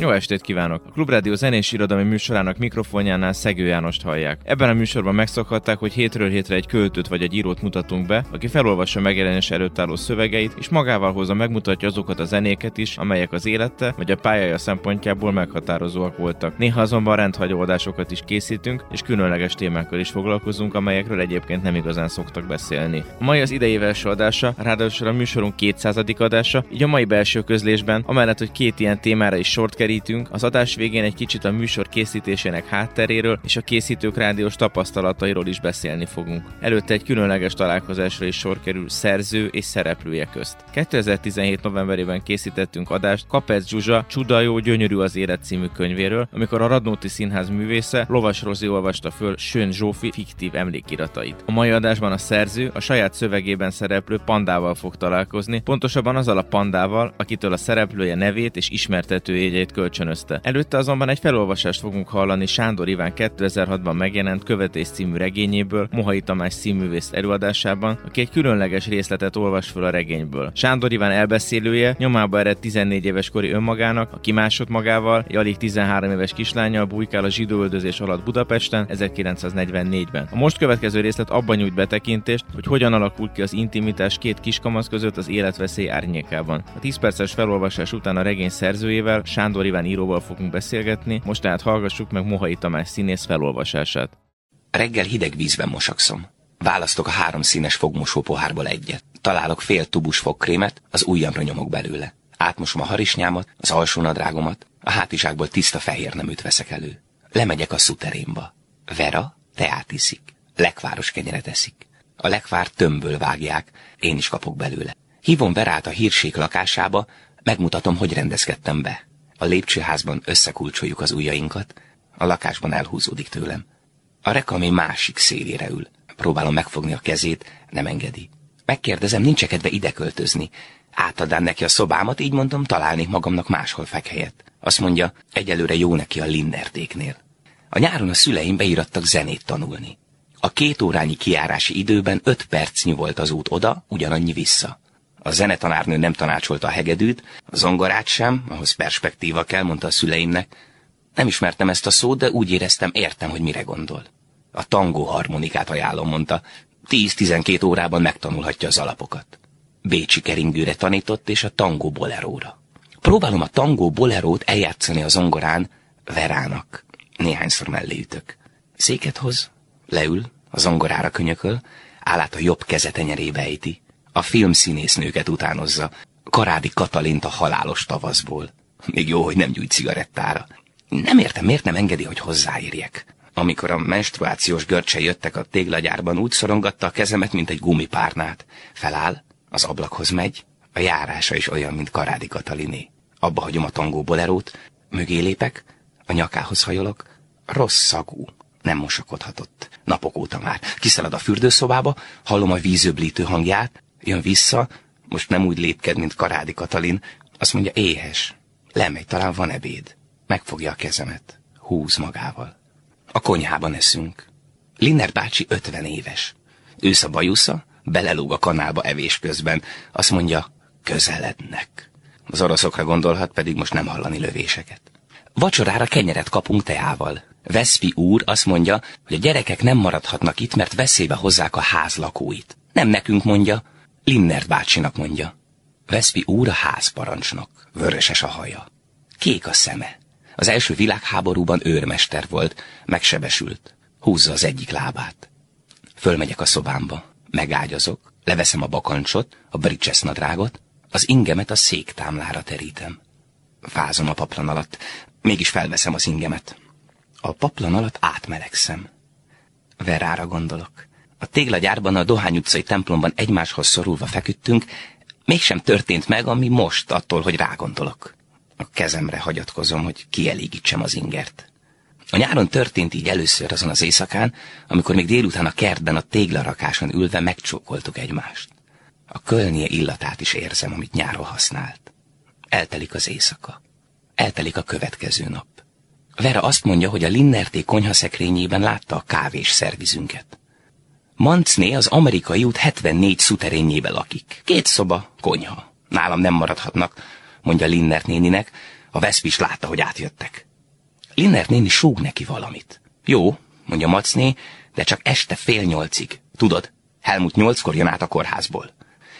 Jó estét kívánok! A Klubrádió zenés irodalmi műsorának mikrofonjánál Szegő Jánost hallják. Ebben a műsorban megszokhatták, hogy hétről hétre egy költőt vagy egy írót mutatunk be, aki felolvassa megjelenés előtt álló szövegeit, és magával hozza megmutatja azokat a zenéket is, amelyek az élete vagy a pályája szempontjából meghatározóak voltak. Néha azonban rendhagyó adásokat is készítünk, és különleges témákkal is foglalkozunk, amelyekről egyébként nem igazán szoktak beszélni. A mai az idei adása, ráadásul a műsorunk 200. adása, így a mai belső közlésben, amellett, hogy két ilyen témára is sort kerítünk, az adás végén egy kicsit a műsor készítésének hátteréről és a készítők rádiós tapasztalatairól is beszélni fogunk. Előtte egy különleges találkozásra is sor kerül szerző és szereplője közt. 2017 novemberében készítettünk adást Kapec Zsuzsa Csuda gyönyörű az élet című könyvéről, amikor a Radnóti Színház művésze Lovas Rozi olvasta föl Sön Zsófi fiktív emlékiratait. A mai adásban a szerző a saját szövegében szereplő pandával fog találkozni, pontosabban azzal a pandával, akitől a szereplője nevét és ismertetőjegyeit kölcsönözte. Előtte azonban egy felolvasást fogunk hallani Sándor Iván 2006-ban megjelent Követés című regényéből, Mohai Tamás színművész előadásában, aki egy különleges részletet olvas fel a regényből. Sándor Iván elbeszélője nyomába ered 14 éves kori önmagának, aki másod magával, egy alig 13 éves kislányjal bujkál a zsidóöldözés alatt Budapesten 1944-ben. A most következő részlet abban nyújt betekintést, hogy hogyan alakul ki az intimitás két kiskamasz között az életveszély árnyékában. A 10 perces felolvasás után a regény szerzőjével, Sándor Iván íróval fogunk beszélgetni, most tehát hallgassuk meg Mohai Tamás színész felolvasását. Reggel hideg vízben mosakszom. Választok a három színes fogmosó pohárból egyet. Találok fél tubus fogkrémet, az ujjamra nyomok belőle. Átmosom a harisnyámat, az alsó nadrágomat, a hátizsákból tiszta fehér neműt veszek elő. Lemegyek a szuterénba. Vera teát iszik. Lekváros kenyeret eszik. A lekvár tömbből vágják, én is kapok belőle. Hívom Verát a hírsék lakásába, megmutatom, hogy rendezkedtem be. A lépcsőházban összekulcsoljuk az ujjainkat, a lakásban elhúzódik tőlem. A rekamé másik szélére ül. Próbálom megfogni a kezét, nem engedi. Megkérdezem, nincs kedve ide költözni. Átadám neki a szobámat, így mondom, találnék magamnak máshol fekhelyet. Azt mondja, egyelőre jó neki a Linnertéknél. A nyáron a szüleim beirattak zenét tanulni. A két órányi kiárási időben öt percnyi volt az út oda, ugyanannyi vissza. A zenetanárnő nem tanácsolta a hegedűt, a zongorát sem, ahhoz perspektíva kell, mondta a szüleimnek. Nem ismertem ezt a szót, de úgy éreztem, értem, hogy mire gondol. A tangó harmonikát ajánlom, mondta. 10-12 órában megtanulhatja az alapokat. Bécsi keringőre tanított, és a tangó boleróra. Próbálom a tangó bolerót eljátszani a zongorán Verának. Néhányszor mellé ütök. Széket hoz, leül, a zongorára könyököl, állát a jobb keze tenyerébe ejti. A filmszínésznőket utánozza. Karádi Katalint a halálos tavaszból. Még jó, hogy nem gyújt cigarettára. Nem értem, miért nem engedi, hogy hozzáérjek. Amikor a menstruációs görcse jöttek a téglagyárban, úgy szorongatta a kezemet, mint egy gumipárnát. Feláll, az ablakhoz megy, a járása is olyan, mint Karádi Kataliné. Abba hagyom a tangó bolerót, mögé lépek, a nyakához hajolok, rossz szagú, nem mosakodhatott. Napok óta már. Kiszalad a fürdőszobába, hallom a vízöblítő hangját, jön vissza, most nem úgy lépked, mint Karádi Katalin, azt mondja éhes. Lemegy, talán van ebéd. Megfogja a kezemet. Húz magával. A konyhában eszünk. Linner bácsi ötven éves. Ősz a bajusza, belelóg a kanálba evés közben. Azt mondja, közelednek. Az oroszokra gondolhat, pedig most nem hallani lövéseket. Vacsorára kenyeret kapunk teával. Veszpi úr azt mondja, hogy a gyerekek nem maradhatnak itt, mert veszélybe hozzák a ház lakóit. Nem nekünk mondja, Linnert bácsinak mondja. Veszpi úr a házparancsnok, vöröses a haja. Kék a szeme. Az első világháborúban őrmester volt, megsebesült. Húzza az egyik lábát. Fölmegyek a szobámba, megágyazok, leveszem a bakancsot, a bridges nadrágot, az ingemet a széktámlára terítem. Fázom a paplan alatt, mégis felveszem az ingemet. A paplan alatt átmelegszem. Verára gondolok. A téglagyárban, a Dohány utcai templomban egymáshoz szorulva feküdtünk, mégsem történt meg, ami most attól, hogy rágondolok. A kezemre hagyatkozom, hogy kielégítsem az ingert. A nyáron történt így először azon az éjszakán, amikor még délután a kertben a téglarakáson ülve megcsókoltuk egymást. A kölnie illatát is érzem, amit nyáron használt. Eltelik az éjszaka. Eltelik a következő nap. Vera azt mondja, hogy a Linnerté konyhaszekrényében látta a kávés szervizünket. Mancné az amerikai út 74 szuterényébe lakik. Két szoba, konyha. Nálam nem maradhatnak, mondja Linnert néninek. A Veszpis látta, hogy átjöttek. Linnert néni súg neki valamit. Jó, mondja Macné, de csak este fél nyolcig. Tudod, Helmut nyolckor jön át a kórházból.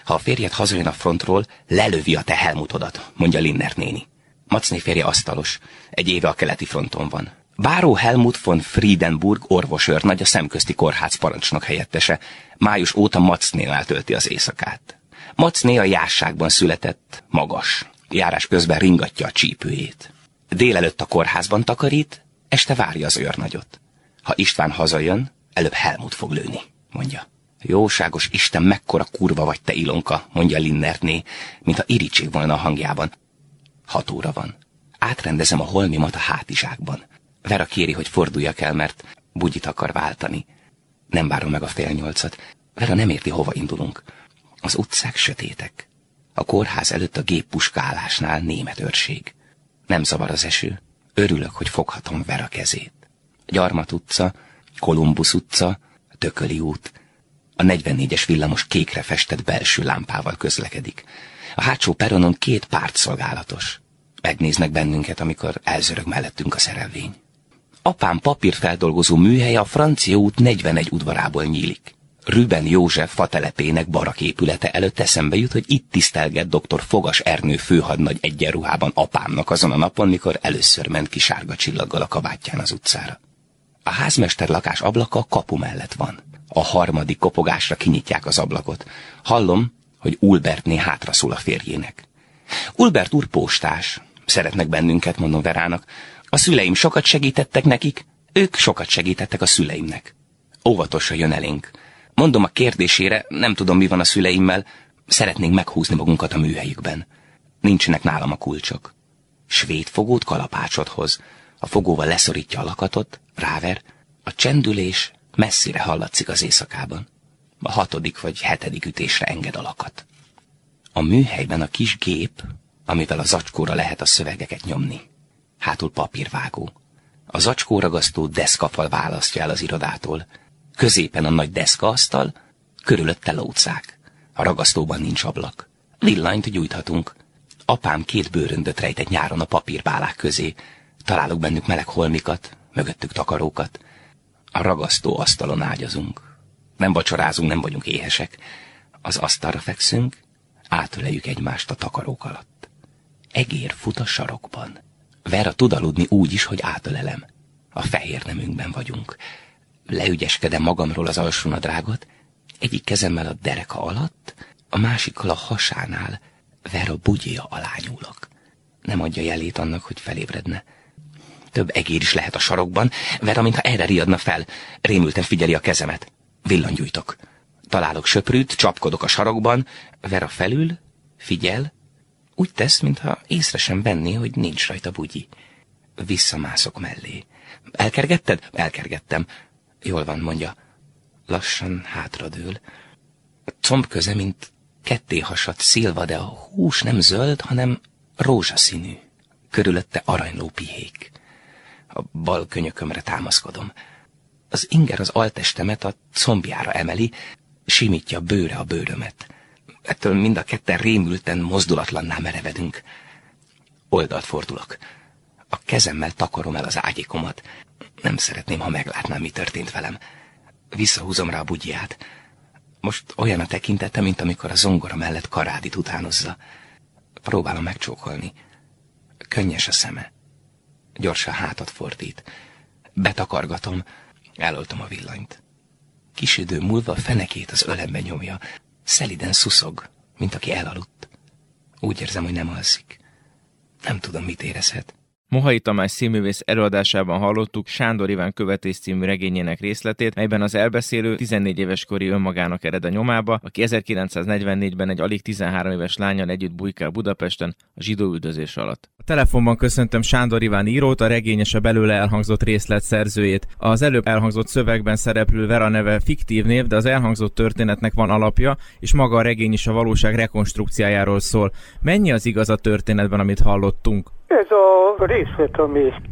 Ha a férjed hazajön a frontról, lelövi a te Helmutodat, mondja Linnert néni. Macné férje asztalos, egy éve a keleti fronton van. Báró Helmut von Friedenburg orvosőrnagy a szemközti kórház parancsnok helyettese. Május óta Macnénál tölti az éjszakát. Macné a járságban született, magas. Járás közben ringatja a csípőjét. Délelőtt a kórházban takarít, este várja az őrnagyot. Ha István hazajön, előbb Helmut fog lőni, mondja. Jóságos Isten, mekkora kurva vagy te, Ilonka, mondja Linnertné, mintha iricség volna a hangjában. Hat óra van. Átrendezem a holmimat a hátizsákban. Vera kéri, hogy forduljak el, mert bugyit akar váltani. Nem várom meg a fél nyolcat. Vera nem érti, hova indulunk. Az utcák sötétek. A kórház előtt a géppuskálásnál német őrség. Nem zavar az eső. Örülök, hogy foghatom Vera kezét. Gyarmat utca, Kolumbusz utca, Tököli út. A 44-es villamos kékre festett belső lámpával közlekedik. A hátsó peronon két párt szolgálatos. Megnéznek bennünket, amikor elzörög mellettünk a szerelvény. Apám papírfeldolgozó műhelye a Francia út 41 udvarából nyílik. Rüben József fatelepének barak épülete előtt eszembe jut, hogy itt tisztelget dr. Fogas Ernő főhadnagy egyenruhában apámnak azon a napon, mikor először ment ki sárga csillaggal a kabátján az utcára. A házmester lakás ablaka a kapu mellett van. A harmadik kopogásra kinyitják az ablakot. Hallom, hogy Ulbertné hátra szól a férjének. Ulbert úr postás. Szeretnek bennünket, mondom Verának. A szüleim sokat segítettek nekik, ők sokat segítettek a szüleimnek. Óvatosan jön elénk. Mondom a kérdésére, nem tudom, mi van a szüleimmel, szeretnénk meghúzni magunkat a műhelyükben. Nincsenek nálam a kulcsok. Svéd fogót kalapácsot hoz. A fogóval leszorítja a lakatot, ráver, a csendülés messzire hallatszik az éjszakában. A hatodik vagy hetedik ütésre enged a lakat. A műhelyben a kis gép, amivel a zacskóra lehet a szövegeket nyomni. Hátul papírvágó. A zacskóragasztó deszkafal választja el az irodától. Középen a nagy deszkaasztal, körülötte lócák. A ragasztóban nincs ablak. Villanyt gyújthatunk. Apám két bőröndöt rejtett nyáron a papírbálák közé. Találok bennük meleg holmikat, mögöttük takarókat. A ragasztó asztalon ágyazunk. Nem vacsorázunk, nem vagyunk éhesek. Az asztalra fekszünk, átöleljük egymást a takarók alatt. Egér fut a sarokban. Vera tud aludni úgy is, hogy átölelem. A fehér nemünkben vagyunk. Leügyeskedem magamról az alsónadrágot, egyik kezemmel a dereka alatt, a másikkal a hasánál, Vera bugyja alá nyúlok. Nem adja jelét annak, hogy felébredne. Több egér is lehet a sarokban, Vera, mintha erre riadna fel. Rémülten figyeli a kezemet. Villangyújtok. Találok söprűt, csapkodok a sarokban, Vera felül, figyel, úgy tesz, mintha észre sem venné, hogy nincs rajta bugyi. Visszamászok mellé. Elkergetted? Elkergettem. Jól van, mondja. Lassan hátradől. Comb köze, mint ketté hasadt szilva, de a hús nem zöld, hanem rózsaszínű. Körülötte aranyló pihék. A bal könyökömre támaszkodom. Az inger az altestemet a combjára emeli, simítja bőre a bőrömet. Ettől mind a ketten rémülten, mozdulatlanná merevedünk. Oldalt fordulok. A kezemmel takarom el az ágyikomat. Nem szeretném, ha meglátnám, mi történt velem. Visszahúzom rá a bugyját. Most olyan a tekintete, mint amikor a zongora mellett karádit utánozza. Próbálom megcsókolni. Könnyes a szeme. Gyorsan hátat fordít. Betakargatom, eloltom a villanyt. Kis idő múlva a fenekét az ölembe nyomja. Szeliden szuszog, mint aki elaludt. Úgy érzem, hogy nem alszik. Nem tudom, mit érezhet. Mohai Tamás színművész előadásában hallottuk Sándor Iván követés című regényének részletét, melyben az elbeszélő 14 éves kori önmagának ered a nyomába, aki 1944-ben egy alig 13 éves lányal együtt bujkál Budapesten a zsidó üldözés alatt. A telefonban köszöntöm Sándor Iván írót, a regényes a belőle elhangzott részlet szerzőjét. Az előbb elhangzott szövegben szereplő Vera neve fiktív név, de az elhangzott történetnek van alapja, és maga a regény is a valóság rekonstrukciájáról szól. Mennyi az igaz a történetben, amit hallottunk? Ez a részlet, amit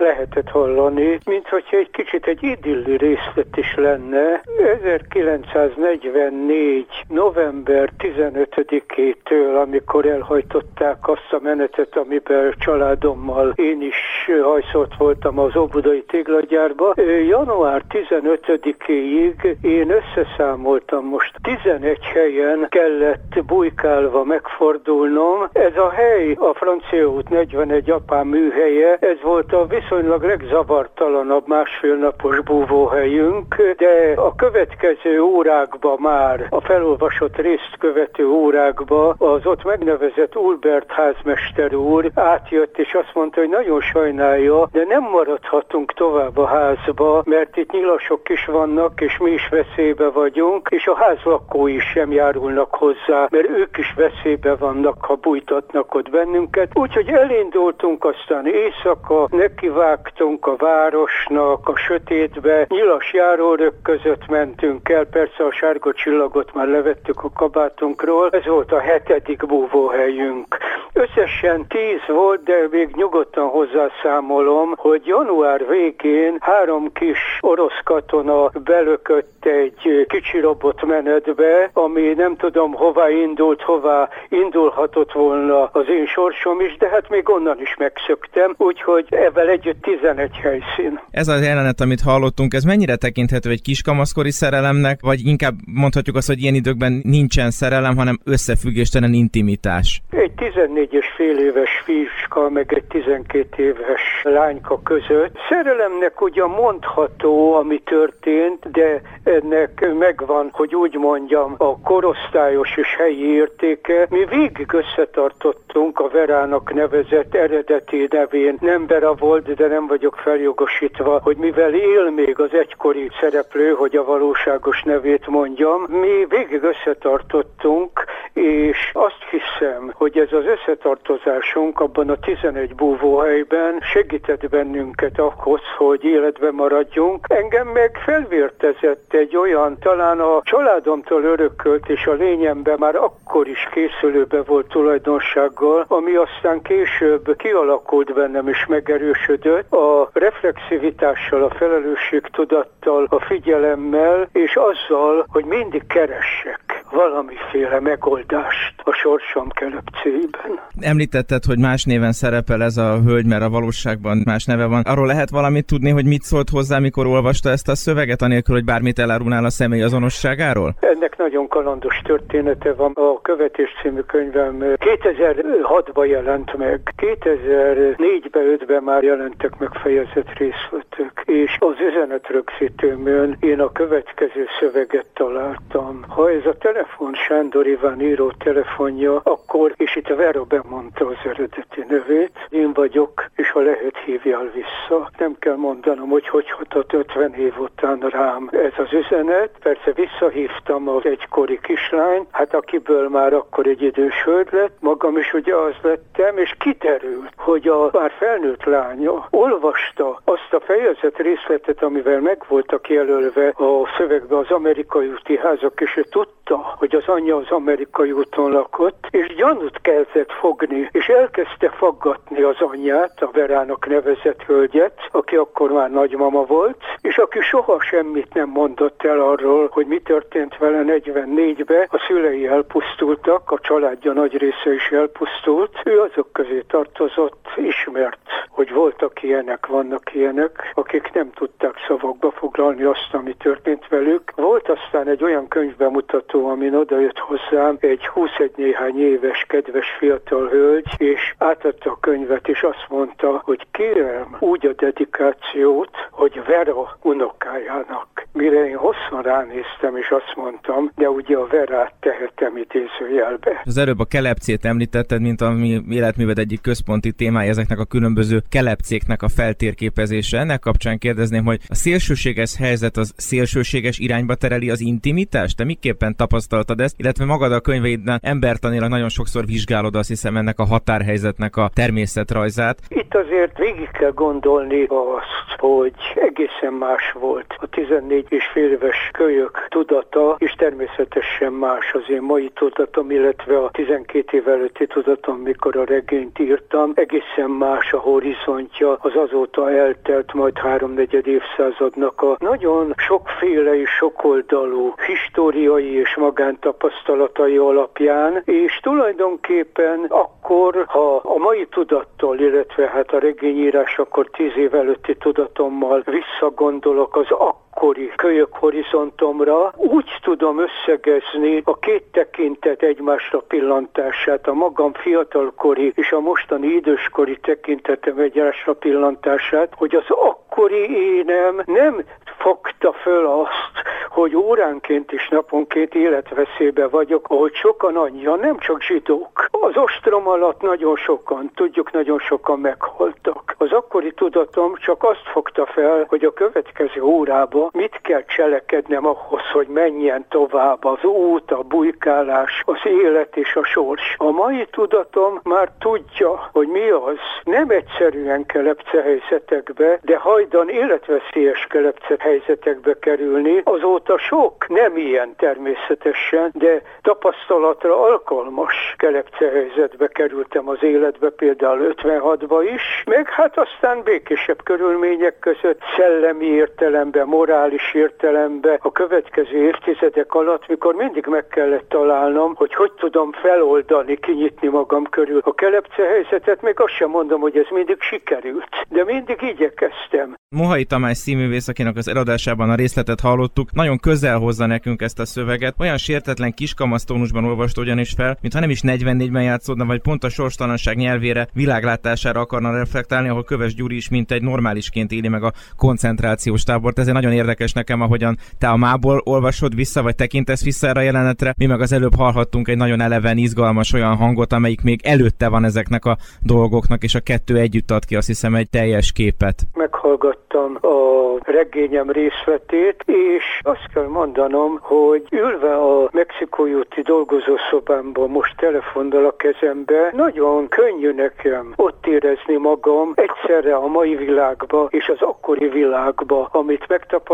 lehetett hallani, mint hogyha egy kicsit egy idilli részlet is lenne. 1944. november 15-től, amikor elhajtották azt a menetet, amiben családommal én is hajszolt voltam az Óbudai téglagyárba, január 15-éig én összeszámoltam most 11 helyen kellett bujkálva megfordulnom. Ez a hely a Francia út 41 apám műhelye, ez volt a visz viszonylag legzavartalanabb másfél napos búvóhelyünk, de a következő órákba már, a felolvasott részt követő órákba az ott megnevezett Ulbert házmester úr átjött, és azt mondta, hogy nagyon sajnálja, de nem maradhatunk tovább a házba, mert itt nyilasok is vannak, és mi is veszélybe vagyunk, és a ház lakói sem járulnak hozzá, mert ők is veszélybe vannak, ha bújtatnak ott bennünket. Úgyhogy elindultunk aztán éjszaka, neki vágtunk a városnak, a sötétbe, nyilas járórök között mentünk el, persze a sárga csillagot már levettük a kabátunkról, ez volt a hetedik búvóhelyünk. Összesen tíz volt, de még nyugodtan hozzászámolom, hogy január végén három kis orosz katona belökött egy kicsi robotmenetbe, ami nem tudom hová indult, hová indulhatott volna az én sorsom is, de hát még onnan is megszöktem, úgyhogy ebben együtt 11 helyszín. Ez a jelenet, amit hallottunk, ez mennyire tekinthető egy kiskamaszkori szerelemnek, vagy inkább mondhatjuk azt, hogy ilyen időkben nincsen szerelem, hanem összefüggéstelen intimitás? Egy 14 és fél éves fiúska, meg egy 12 éves lányka között. Szerelemnek ugyan mondható, ami történt, de ennek megvan, hogy úgy mondjam, a korosztályos és helyi értéke. Mi végig összetartottunk a Verának nevezett eredeti nevén. Nem Vera volt, de nem vagyok feljogosítva, hogy mivel él még az egykori szereplő, hogy a valóságos nevét mondjam, mi végig összetartottunk, és azt hiszem, hogy ez az összetartozásunk abban a 11 búvóhelyben segített bennünket ahhoz, hogy életben maradjunk. Engem meg felvértezett egy olyan, talán a családomtól örökölt, és a lényemben már akkor is készülőbe volt tulajdonsággal, ami aztán később kialakult bennem és megerősödött, a reflexivitással, a felelősségtudattal, a figyelemmel, és azzal, hogy mindig keressek valamiféle megoldást a sorsom kelepcében. Említetted, hogy más néven szerepel ez a hölgy, mert a valóságban más neve van. Arról lehet valamit tudni, hogy mit szólt hozzá, mikor olvasta ezt a szöveget, anélkül, hogy bármit elárulnál a személy azonosságáról? Ennek nagyon kalandos története van. A Követés című könyvem 2006-ban jelent meg. 2004-ben, 5-ben már jelentek meg fejezett részletek. És az üzenet rögzítőmön én a következő szöveget találtam. Ha ez a telefon Sándor Iván író telefonja, akkor, és itt Vera bemondta az eredeti nevét, én vagyok, és ha lehet hívjál vissza. Nem kell mondanom, hogy hogy hatott 50 év után rám ez az üzenet. Persze visszahívtam az egykori kislány, hát akiből már akkor egy idős hölgy lett, magam is ugye az lettem, és kiterült, hogy a már felnőtt lánya olvasta azt a fejezet részletet, amivel meg voltak jelölve a szövegbe az amerikai úti házak, és ő tudta, hogy az anyja az amerikai úton lakott, és gyanút kezdett fogni, és elkezdte faggatni az anyját, a Verának nevezett hölgyet, aki akkor már nagymama volt, és aki soha semmit nem mondott el arról, hogy mi történt vele 44-be, a szülei elpusztultak, a családja nagy része is elpusztult, ő azok közé tartozott, ismert hogy voltak ilyenek, vannak ilyenek, akik nem tudták szavakba foglalni azt, ami történt velük. Volt aztán egy olyan könyvbemutató, amin odajött hozzám egy 21 néhány éves kedves fiatal hölgy, és átadta a könyvet, és azt mondta, hogy kérem úgy a dedikációt, hogy Vera unokájának. Mire én hosszan ránéztem, és azt mondtam, de ugye a Verát tehetem idézőjelbe. Az előbb a kelepcét említetted, mint a mi életműved egyik központi témája ezeknek a különböző kelepcéknek a feltérképezése. Ennek kapcsán kérdezném, hogy a szélsőséges helyzet az szélsőséges irányba tereli az intimitást? Te miképpen tapasztaltad ezt? Illetve magad a könyveidben embertanilag nagyon sokszor vizsgálod azt hiszem ennek a határhelyzetnek a természetrajzát. Itt azért végig kell gondolni azt, hogy egészen más volt a 14 és fél éves kölyök tudata, és természetesen más az én mai tudatom, illetve a 12 év előtti tudatom, mikor a regényt írtam. Egészen más a horizontja az azóta eltelt majd háromnegyed évszázadnak a nagyon sokféle és sokoldalú históriai és magántapasztalatai alapján, és tulajdonképpen akkor, ha a mai tudattal, illetve hát a regényírás akkor tíz év előtti tudatommal visszagondolok az akkor akkori kölyök horizontomra úgy tudom összegezni a két tekintet egymásra pillantását, a magam fiatalkori és a mostani időskori tekintetem egymásra pillantását, hogy az akkori énem nem fogta föl azt, hogy óránként és naponként életveszélybe vagyok, ahogy sokan annyian, nem csak zsidók. Az ostrom alatt nagyon sokan, tudjuk, nagyon sokan meghaltak. Az akkori tudatom csak azt fogta fel, hogy a következő órában mit kell cselekednem ahhoz, hogy menjen tovább az út, a bujkálás, az élet és a sors. A mai tudatom már tudja, hogy mi az. Nem egyszerűen kelepce helyzetekbe, de hajdan életveszélyes kelepce helyzetekbe kerülni. Azóta sok nem ilyen természetesen, de tapasztalatra alkalmas kelepce helyzetbe kerültem az életbe, például 56-ba is, meg hát aztán békésebb körülmények között szellemi értelemben, morális értelemben a következő évtizedek alatt, mikor mindig meg kellett találnom, hogy hogy tudom feloldani, kinyitni magam körül a kelepce helyzetet, még azt sem mondom, hogy ez mindig sikerült, de mindig igyekeztem. Mohai Tamás színművész, akinek az eladásában a részletet hallottuk, nagyon közel hozza nekünk ezt a szöveget. Olyan sértetlen kiskamasztónusban olvast ugyanis fel, mintha nem is 44-ben játszódna, vagy pont a sorstalanság nyelvére, világlátására akarna reflektálni, ahol Köves Gyuri is mint egy normálisként éli meg a koncentrációs tábort. Ezért nagyon érdekes nekem, ahogyan te a mából olvasod vissza, vagy tekintesz vissza erre a jelenetre. Mi meg az előbb hallhattunk egy nagyon eleven, izgalmas olyan hangot, amelyik még előtte van ezeknek a dolgoknak, és a kettő együtt ad ki azt hiszem egy teljes képet. Meghallgattam a regényem részletét, és azt kell mondanom, hogy ülve a Mexikói úti dolgozószobámban most telefonnal a kezembe, nagyon könnyű nekem ott érezni magam egyszerre a mai világba és az akkori világba, amit megtapasztaltam,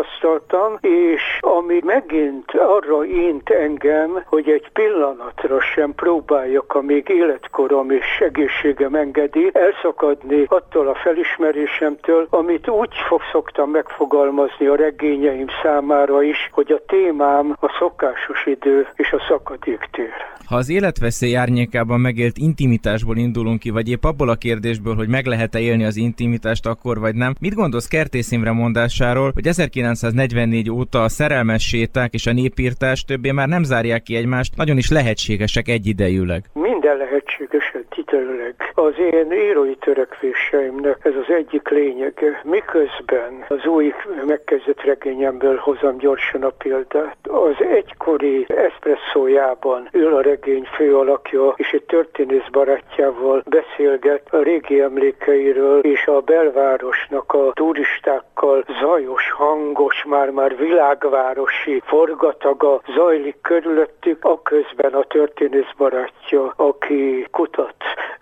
és ami megint arra int engem, hogy egy pillanatra sem próbáljak, amíg életkorom és egészségem engedi, elszakadni attól a felismerésemtől, amit úgy fog szoktam megfogalmazni a regényeim számára is, hogy a témám a szokásos idő és a szakadéktér. Ha az életveszély árnyékában megélt intimitásból indulunk ki, vagy épp abból a kérdésből, hogy meg lehet-e élni az intimitást akkor vagy nem, mit gondolsz Kertész Imre mondásáról, hogy 1944 óta a szerelmes séták és a népírtás többé már nem zárják ki egymást, nagyon is lehetségesek egyidejűleg? Minden lehetséges egyidejűleg. Az én írói törekvéseimnek ez az egyik lényege. Miközben az új megkezdett regényemből hozom gyorsan a példát. Az egykori eszpresszójában ül a regény fő alakja, és egy történész barátjával beszélget a régi emlékeiről, és a belvárosnak a turistákkal zajos, hangos, már-már világvárosi forgataga zajlik körülöttük, a közben a történész barátja, aki kutat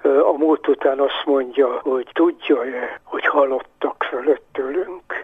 a múlt után azt mondja, hogy tudja-e, hogy halottak fölött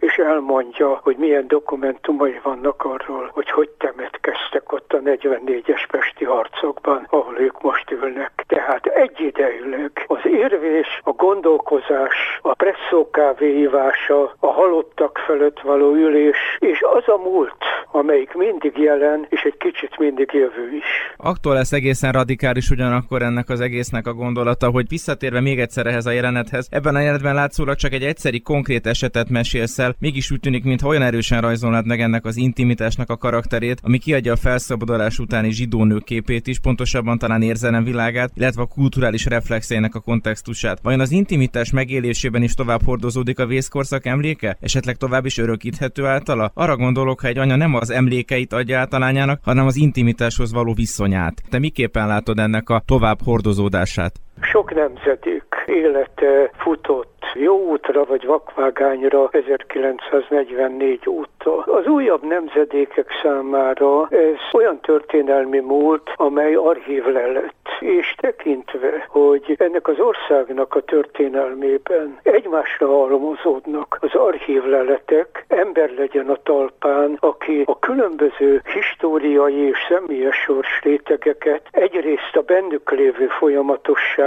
és elmondja, hogy milyen dokumentumai vannak arról, hogy hogy temetkeztek ott a 44-es pesti harcokban, ahol ők most ülnek. Tehát egyidejűleg az érvés, a gondolkozás, a presszó kávéívása, a halottak fölött való ülés, és az a múlt, amelyik mindig jelen, és egy kicsit mindig jövő is. Attól lesz egészen radikális ugyanakkor ennek az egésznek a gondolata, hogy visszatérve még egyszer ehhez a jelenethez, ebben a jelenetben látszólag csak egy egyszeri konkrét esetet mesélsz el, mégis úgy tűnik, mintha olyan erősen rajzolnád meg ennek az intimitásnak a karakterét, ami kiadja a felszabadulás utáni zsidó nő képét is, pontosabban talán érzelem világát, illetve a kulturális reflexének a kontextusát. Vajon az intimitás megélésében is tovább hordozódik a vészkorszak emléke? Esetleg tovább is örökíthető általa? Arra gondolok, ha egy anya nem az emlékeit adja át a lányának, hanem az intimitáshoz való viszonyát. Te miképpen látod ennek a tovább hordozódását? Sok nemzedék élete futott jó útra vagy vakvágányra 1944 óta. Az újabb nemzedékek számára ez olyan történelmi múlt, amely archív lett, és tekintve, hogy ennek az országnak a történelmében egymásra halmozódnak az archív leletek, ember legyen a talpán, aki a különböző históriai és személyes sors rétegeket egyrészt a bennük lévő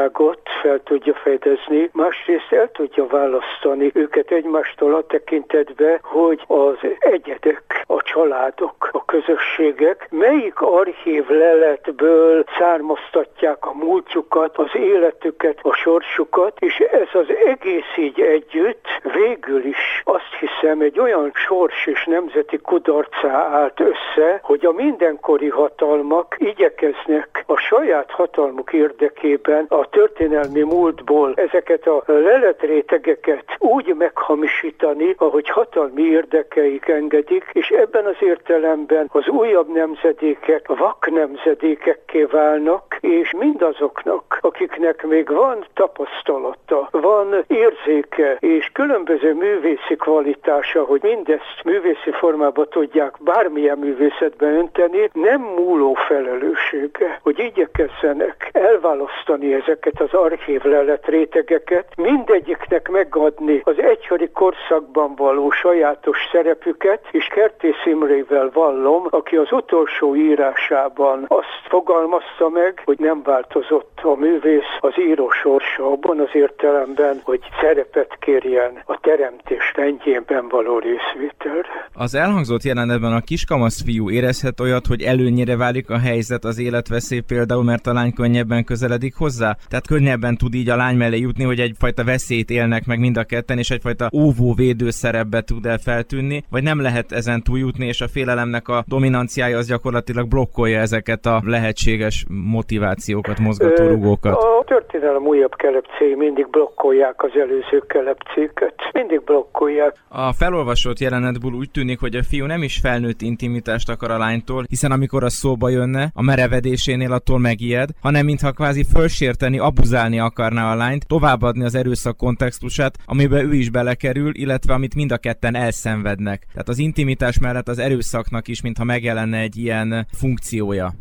folyamatosságot fel tudja fedezni, másrészt el tudja választani őket egymástól a tekintetbe, hogy az egyedek, a családok, a közösségek melyik archív leletből származtatják a múltjukat, az életüket, a sorsukat, és ez az egész így együtt végül is azt hiszem egy olyan sors és nemzeti kudarcá állt össze, hogy a mindenkori hatalmak igyekeznek a saját hatalmuk érdekében a történelmi múltból ezeket a leletrét rétegeket úgy meghamisítani, ahogy hatalmi érdekeik engedik, és ebben az értelemben az újabb nemzedékek vak nemzedékekké válnak, és mindazoknak, akiknek még van tapasztalata, van érzéke, és különböző művészi kvalitása, hogy mindezt művészi formába tudják bármilyen művészetbe önteni, nem múló felelőssége, hogy igyekezzenek elválasztani ezeket az archív lelet rétegeket, mindegyik embereknek megadni az egykori korszakban való sajátos szerepüket, és Kertész Imrével vallom, aki az utolsó írásában azt fogalmazta meg, hogy nem változott a művész az író sorsa abban az értelemben, hogy szerepet kérjen a teremtés rendjében való részvétel. Az elhangzott jelenetben a kiskamasz fiú érezhet olyat, hogy előnyire válik a helyzet az életveszély például, mert a lány könnyebben közeledik hozzá? Tehát könnyebben tud így a lány mellé jutni, hogy egyfajta veszélyt él élnek meg mind a ketten, és egyfajta óvó-védő szerepbe tud el feltűnni, vagy nem lehet ezen túljutni, és a félelemnek a dominanciája az gyakorlatilag blokkolja ezeket a lehetséges motivációkat, mozgatórugókat. A történelem újabb kelepcéi mindig blokkolják az előző kelepcéket. Mindig blokkolják. A felolvasott jelenetből úgy tűnik, hogy a fiú nem is felnőtt intimitást akar a lánytól, hiszen amikor a szóba jönne, a merevedésénél attól megijed, hanem mintha kvázi fölsérteni, abuzálni akarná a lányt, továbbadni az erőszak kontext kontextusát, amiben ő is belekerül, illetve amit mind a ketten elszenvednek. Tehát az intimitás mellett az erőszaknak is, mintha megjelenne egy ilyen funkciója.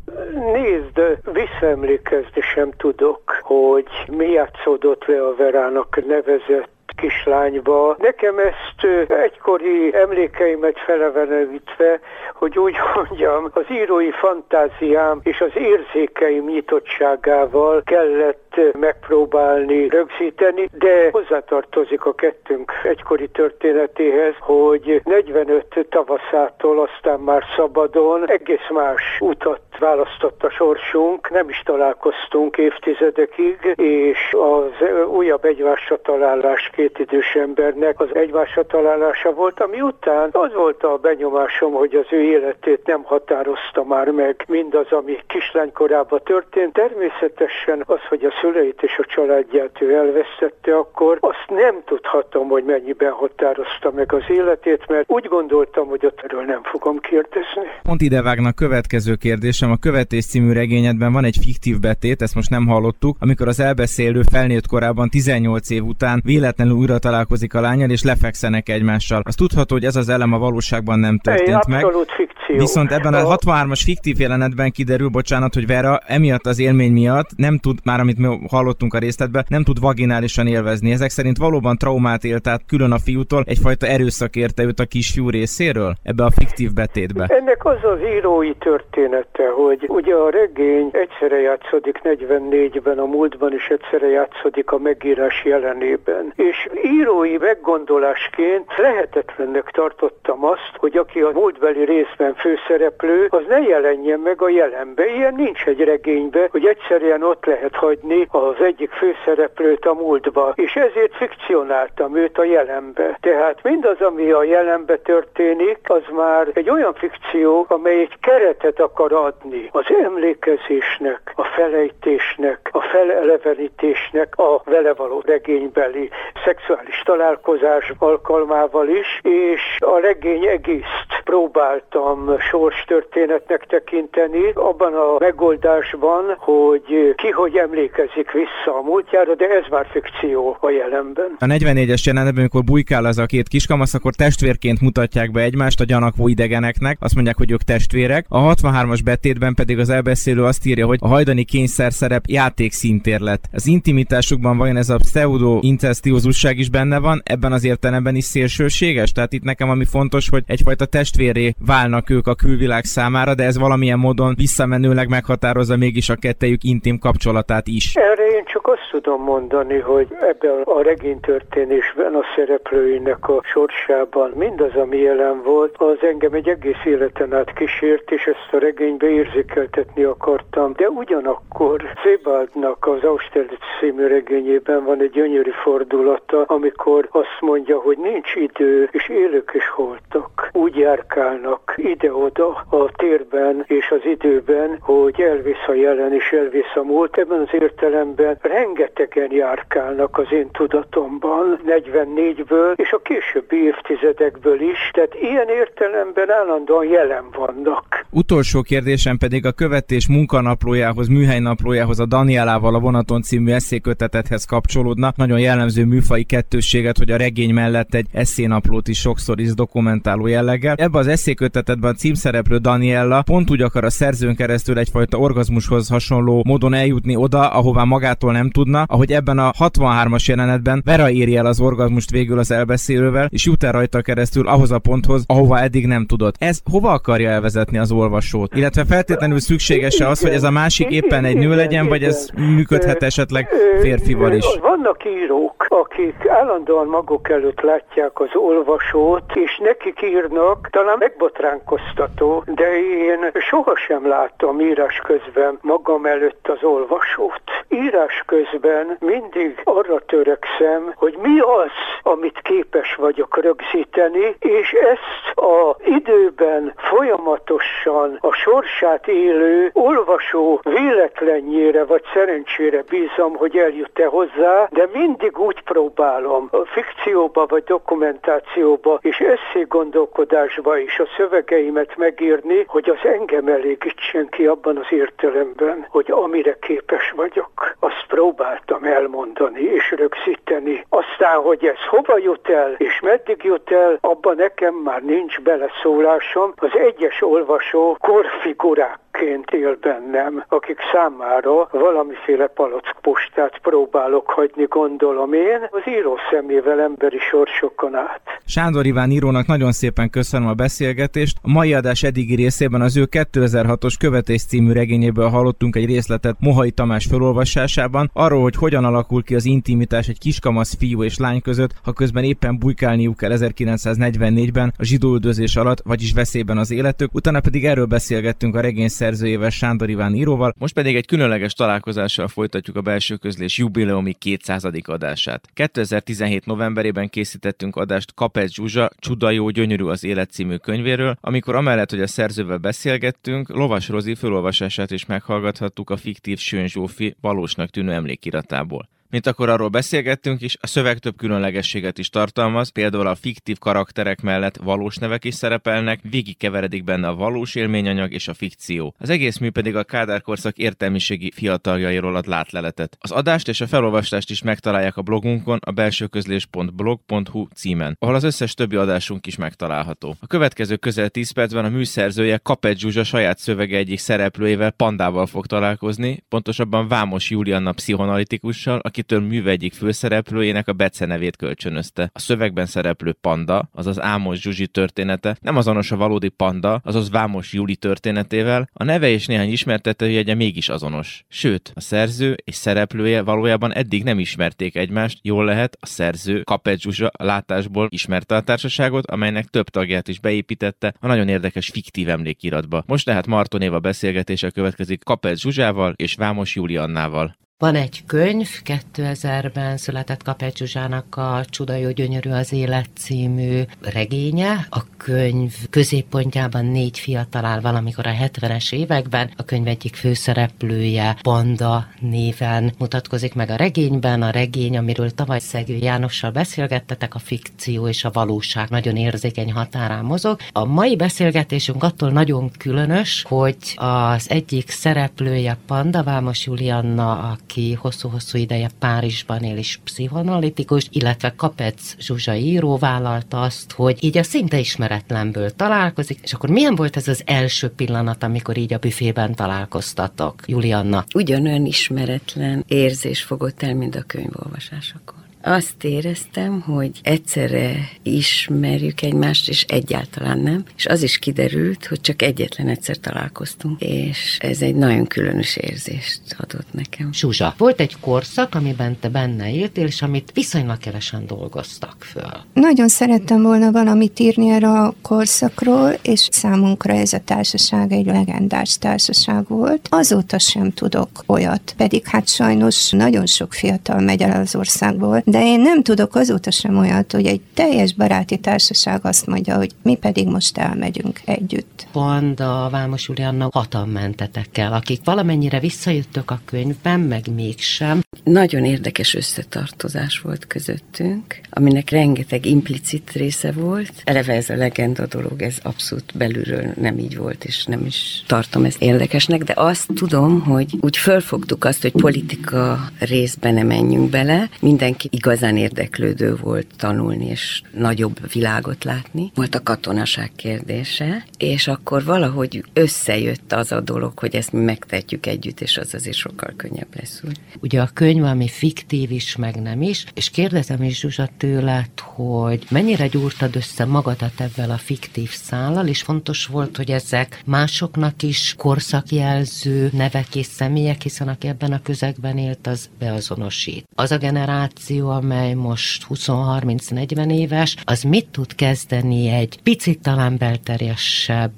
Nézd, visszaemlékezni sem tudok, hogy mi játszódott le a Verának nevezett kislányba. Nekem ezt egykori emlékeimet felevenevítve, hogy úgy mondjam, az írói fantáziám és az érzékeim nyitottságával kellett megpróbálni rögzíteni, de hozzátartozik a kettőnk egykori történetéhez, hogy 45 tavaszától aztán már szabadon egész más utat választott a sorsunk, nem is találkoztunk évtizedekig, és az újabb egymásra találás két idős embernek az egymásra találása volt, ami után az volt a benyomásom, hogy az ő életét nem határozta már meg mindaz, ami kislánykorában történt. Természetesen az, hogy a szüleit és a családját ő elvesztette, akkor azt nem tudhatom, hogy mennyiben határozta meg az életét, mert úgy gondoltam, hogy ott erről nem fogom kérdezni. Pont idevágnak következő kérdésem. A Követés című regényedben van egy fiktív betét, ezt most nem hallottuk, amikor az elbeszélő felnőtt korában 18 év után véletlenül újra találkozik a lányal, és lefekszenek egymással. Azt tudható, hogy ez az elem a valóságban nem történt meg. Fikció. Viszont ebben a 63-as fiktív jelenetben kiderül, bocsánat, hogy Vera emiatt az élmény miatt nem tud, már amit mi hallottunk a részletben, nem tud vaginálisan élvezni. Ezek szerint valóban traumát élt át külön a fiútól, egyfajta erőszak érte őt a kisfiú részéről ebbe a fiktív betétbe. Ennek az az írói története, hogy ugye a regény egyszerre játszódik 44-ben a múltban, és egyszerre játszódik a megírás jelenében. És írói meggondolásként lehetetlennek tartottam azt, hogy aki a múltbeli részben főszereplő, az ne jelenjen meg a jelenbe. Ilyen nincs egy regénybe, hogy egyszerűen ott lehet hagyni az egyik főszereplőt a múltba, és ezért fikcionáltam őt a jelenbe. Tehát mindaz, ami a jelenbe történik, az már egy olyan fikció, amely egy keretet akar adni az emlékezésnek, a felejtésnek, a felelevenítésnek, a vele való regénybeli szexuális találkozás alkalmával is, és a regény egészt próbáltam sors történetnek tekinteni, abban a megoldásban, hogy ki hogy emlékezik vissza a múltjára, de ez már fikció a jelenben. A 44-es jelenetben, amikor bujkál az a két kiskamasz, akkor testvérként mutatják be egymást a gyanakvó idegeneknek, azt mondják, hogy ők testvérek. A 63-as betétben pedig az elbeszélő azt írja, hogy a hajdani kényszer szerep játékszintér lett. Az intimitásukban vajon ez a pseudo incestiózusság is benne van, ebben az értelemben is szélsőséges? Tehát itt nekem ami fontos, hogy egyfajta testvéré válnak ők a külvilág számára, de ez valamilyen módon visszamenőleg meghatározza mégis a kettejük intim kapcsolatát is. Erre én csak azt tudom mondani, hogy ebben a regénytörténésben a szereplőinek a sorsában mindaz, ami jelen volt, az engem egy egész életen át kísért, és ezt a regénybe érzékeltetni akartam. De ugyanakkor Szébaldnak az Austerlitz című regényében van egy gyönyörű fordulata, amikor azt mondja, hogy nincs idő, és élők is holtak. Úgy járkálnak ide-oda a térben és az időben, hogy elvész a jelen és elvész a múlt. Ebben az értelemben rengetegen járkálnak az én tudatomban, 44-ből és a későbbi évtizedekből is, tehát ilyen értelemben állandóan jelen vannak. Utolsó kérdésem pedig a követés munkanaplójához, műhelynaplójához, a Danielával a vonaton című eszékötetethez kapcsolódna. Nagyon jellemző műfai kettősséget, hogy a regény mellett egy eszénaplót is sokszor is dokumentáló jelleggel. Ebben az eszékötetetben a címszereplő Daniella pont úgy akar a szerzőn keresztül egyfajta orgazmushoz hasonló módon eljutni oda, ahová magától nem tudna, ahogy ebben a 63-as jelenetben Vera éri el az orgazmust végül az elbeszélővel, és jut el rajta keresztül ahhoz a ponthoz, ahova eddig nem tudott. Ez hova akarja elvezetni az olvasót? Illetve feltétlenül szükséges-e az, hogy ez a másik éppen egy nő legyen, vagy ez működhet esetleg férfival is? Vannak írók, akik állandóan maguk előtt látják az olvasót, és nekik írnak, talán megbotránkoztató, de én sohasem láttam írás közben magam előtt az olvasót. Írás közben mindig arra törekszem, hogy mi az, amit képes vagyok rögzíteni, és ezt a időben folyamatosan a sorsát élő olvasó véletlenjére vagy szerencsére bízom, hogy eljut-e hozzá, de mindig úgy próbálom a fikcióba vagy dokumentációba és eszé gondolkodásba is a szövegeimet megírni, hogy az engem elégítsen ki abban az értelemben, hogy amire képes vagyok, azt próbáltam elmondani és rögzíteni. Aztán, hogy ez hova jut el és meddig jut el, abban nekem már nincs beleszólásom. Az egyes olvasó korfigurák ként él bennem, akik számára valamiféle palackpostát próbálok hagyni, gondolom én, az író szemével emberi sorsokon át. Sándor Iván írónak nagyon szépen köszönöm a beszélgetést. A mai adás eddigi részében az ő 2006-os Követés című regényéből hallottunk egy részletet Mohai Tamás felolvasásában, arról, hogy hogyan alakul ki az intimitás egy kiskamasz fiú és lány között, ha közben éppen bujkálniuk kell 1944-ben a zsidóüldözés alatt, vagyis veszélyben az életük. Utána pedig erről beszélgettünk a regény szerzőjével Sándor Iván íróval. Most pedig egy különleges találkozással folytatjuk a belső közlés jubileumi 200. adását. 2017 novemberében készítettünk adást Kapec Zsuzsa Csuda jó gyönyörű az élet című könyvéről, amikor amellett, hogy a szerzővel beszélgettünk, Lovas Rozi felolvasását is meghallgathattuk a fiktív Sőn Zsófi valósnak tűnő emlékiratából. Mint akkor arról beszélgettünk is, a szöveg több különlegességet is tartalmaz, például a fiktív karakterek mellett valós nevek is szerepelnek, végig keveredik benne a valós élményanyag és a fikció. Az egész mű pedig a Kádár korszak értelmiségi fiataljairól ad látleletet. Az adást és a felolvastást is megtalálják a blogunkon a belsőközlés.blog.hu címen, ahol az összes többi adásunk is megtalálható. A következő közel 10 percben a műszerzője Kapet Zsuzsa saját szövege egyik szereplőjével Pandával fog találkozni, pontosabban Vámos Julianna pszichonalitikussal, aki akitől műve egyik főszereplőjének a Bece nevét kölcsönözte. A szövegben szereplő panda, azaz Ámos Zsuzsi története nem azonos a valódi panda, azaz Vámos Júli történetével, a neve és néhány ismertetőjegye mégis azonos. Sőt, a szerző és szereplője valójában eddig nem ismerték egymást, jól lehet, a szerző Kapet Zsuzsa látásból ismerte a társaságot, amelynek több tagját is beépítette a nagyon érdekes fiktív emlékiratba. Most tehát Marton Éva beszélgetése következik Kapet Zsuzsával és Vámos Júliannával. Van egy könyv, 2000-ben született Kapec Zsuzsának a Csuda jó gyönyörű az élet című regénye. A könyv középpontjában négy fiatal áll valamikor a 70-es években. A könyv egyik főszereplője Banda néven mutatkozik meg a regényben. A regény, amiről tavaly Szegő Jánossal beszélgettetek, a fikció és a valóság nagyon érzékeny határán mozog. A mai beszélgetésünk attól nagyon különös, hogy az egyik szereplője Panda Vámos Julianna, aki hosszú-hosszú ideje Párizsban él is pszichoanalitikus, illetve Kapec Zsuzsa író vállalta azt, hogy így a szinte ismeretlenből találkozik, és akkor milyen volt ez az első pillanat, amikor így a büfében találkoztatok, Julianna? Ugyanolyan ismeretlen érzés fogott el, mint a könyvolvasásakor. Azt éreztem, hogy egyszerre ismerjük egymást, és egyáltalán nem. És az is kiderült, hogy csak egyetlen egyszer találkoztunk, és ez egy nagyon különös érzést adott nekem. Zsuzsa, volt egy korszak, amiben te benne éltél, és amit viszonylag kevesen dolgoztak föl. Nagyon szerettem volna valamit írni erre a korszakról, és számunkra ez a társaság egy legendás társaság volt. Azóta sem tudok olyat, pedig hát sajnos nagyon sok fiatal megy el az országból, de én nem tudok azóta sem olyat, hogy egy teljes baráti társaság azt mondja, hogy mi pedig most elmegyünk együtt. Pont a Vámos Julianna hatan mentetek el, akik valamennyire visszajöttök a könyvben, meg mégsem. Nagyon érdekes összetartozás volt közöttünk, aminek rengeteg implicit része volt. Eleve ez a legenda dolog, ez abszolút belülről nem így volt, és nem is tartom ezt érdekesnek, de azt tudom, hogy úgy fölfogtuk azt, hogy politika részben nem menjünk bele, mindenki igazán érdeklődő volt tanulni, és nagyobb világot látni. Volt a katonaság kérdése, és akkor valahogy összejött az a dolog, hogy ezt mi megtetjük együtt, és az azért sokkal könnyebb lesz úgy. Ugye a könyv, ami fiktív is, meg nem is, és kérdezem is Zsuzsa tőled, hogy mennyire gyúrtad össze magadat ebben a fiktív szállal, és fontos volt, hogy ezek másoknak is korszakjelző nevek és személyek, hiszen aki ebben a közegben élt, az beazonosít. Az a generáció, amely most 20-30-40 éves, az mit tud kezdeni egy picit talán belterjesebb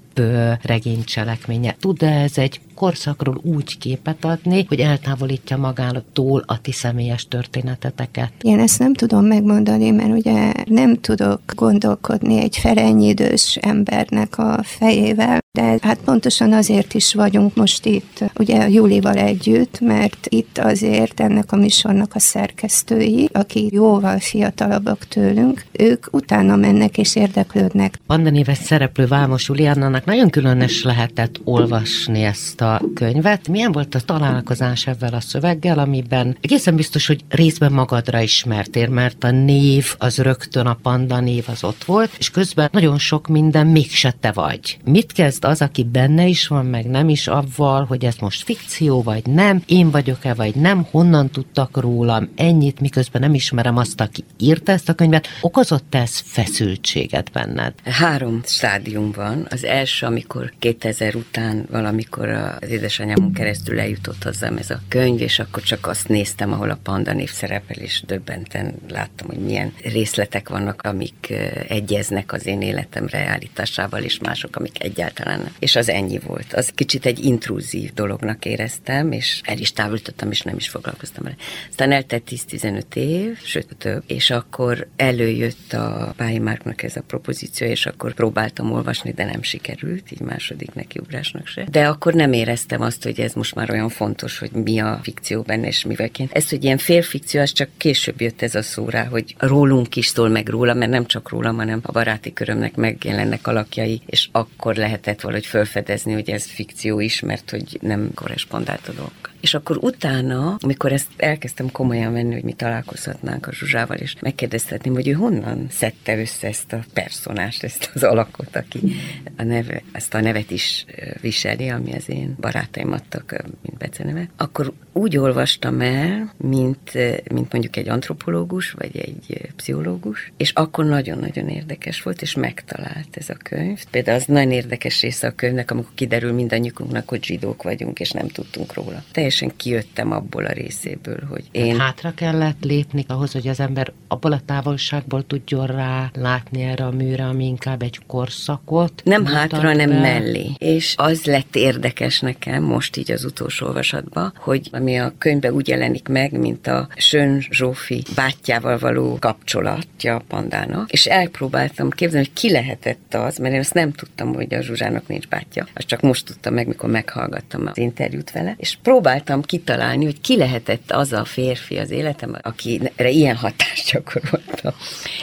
regénycselekménye. Tud-e ez egy korszakról úgy képet adni, hogy eltávolítja magától a ti személyes történeteteket? Én ezt nem tudom megmondani, mert ugye nem tudok gondolkodni egy felennyi idős embernek a fejével, de hát pontosan azért is vagyunk most itt, ugye Júlival együtt, mert itt azért ennek a műsornak a szerkesztői, aki jóval fiatalabbak tőlünk, ők utána mennek és érdeklődnek. Panda néves szereplő Vámos Juliannának nagyon különös lehetett olvasni ezt a könyvet. Milyen volt a találkozás ezzel a szöveggel, amiben egészen biztos, hogy részben magadra ismertél, mert a név az rögtön a Panda név az ott volt, és közben nagyon sok minden mégse te vagy. Mit kezd az, aki benne is van, meg nem is avval, hogy ez most fikció, vagy nem, én vagyok-e, vagy nem, honnan tudtak rólam ennyit, miközben nem ismerem azt, aki írta ezt a könyvet, okozott ez feszültséget benned? Három stádium van. Az első, amikor 2000 után valamikor az édesanyámon keresztül eljutott hozzám ez a könyv, és akkor csak azt néztem, ahol a Panda név szerepel, és döbbenten láttam, hogy milyen részletek vannak, amik egyeznek az én életem realitásával, és mások, amik egyáltalán utána. És az ennyi volt. Az kicsit egy intrúzív dolognak éreztem, és el is távolítottam, és nem is foglalkoztam vele. Aztán eltelt 10-15 év, sőt több, és akkor előjött a Pályi Márknak ez a propozíció, és akkor próbáltam olvasni, de nem sikerült, így második nekiugrásnak se. De akkor nem éreztem azt, hogy ez most már olyan fontos, hogy mi a fikció benne, és mivelként. Ez, hogy ilyen félfikció, az csak később jött ez a szó hogy rólunk is szól meg róla, mert nem csak rólam, hanem a baráti körömnek megjelennek alakjai, és akkor lehetett valahogy felfedezni, hogy ez fikció is, mert hogy nem korrespondált a dolog. És akkor utána, amikor ezt elkezdtem komolyan venni, hogy mi találkozhatnánk a Zsuzsával, és megkérdezhetném, hogy ő honnan szedte össze ezt a personást, ezt az alakot, aki a neve, ezt a nevet is viseli, ami az én barátaim adtak, mint beceneve, akkor úgy olvastam el, mint, mint mondjuk egy antropológus, vagy egy pszichológus, és akkor nagyon-nagyon érdekes volt, és megtalált ez a könyv. Például az nagyon érdekes része a könyvnek, amikor kiderül mindannyiunknak, hogy zsidók vagyunk, és nem tudtunk róla. Teljesen kijöttem abból a részéből, hogy én... Hát hátra kellett lépni ahhoz, hogy az ember abból a távolságból tudjon rá látni erre a műre, ami inkább egy korszakot. Nem hátra, hanem mellé. És az lett érdekes nekem most így az utolsó olvasatban, hogy ami a könyvben úgy jelenik meg, mint a Sön Zsófi bátyjával való kapcsolatja a pandának, és elpróbáltam képzelni, hogy ki lehetett az, mert én azt nem tudtam, hogy a Zsuzsának nincs bátyja. Azt csak most tudtam meg, mikor meghallgattam az interjút vele, és próbáltam kitalálni, hogy ki lehetett az a férfi az életem, akire ilyen hatást gyakoroltam,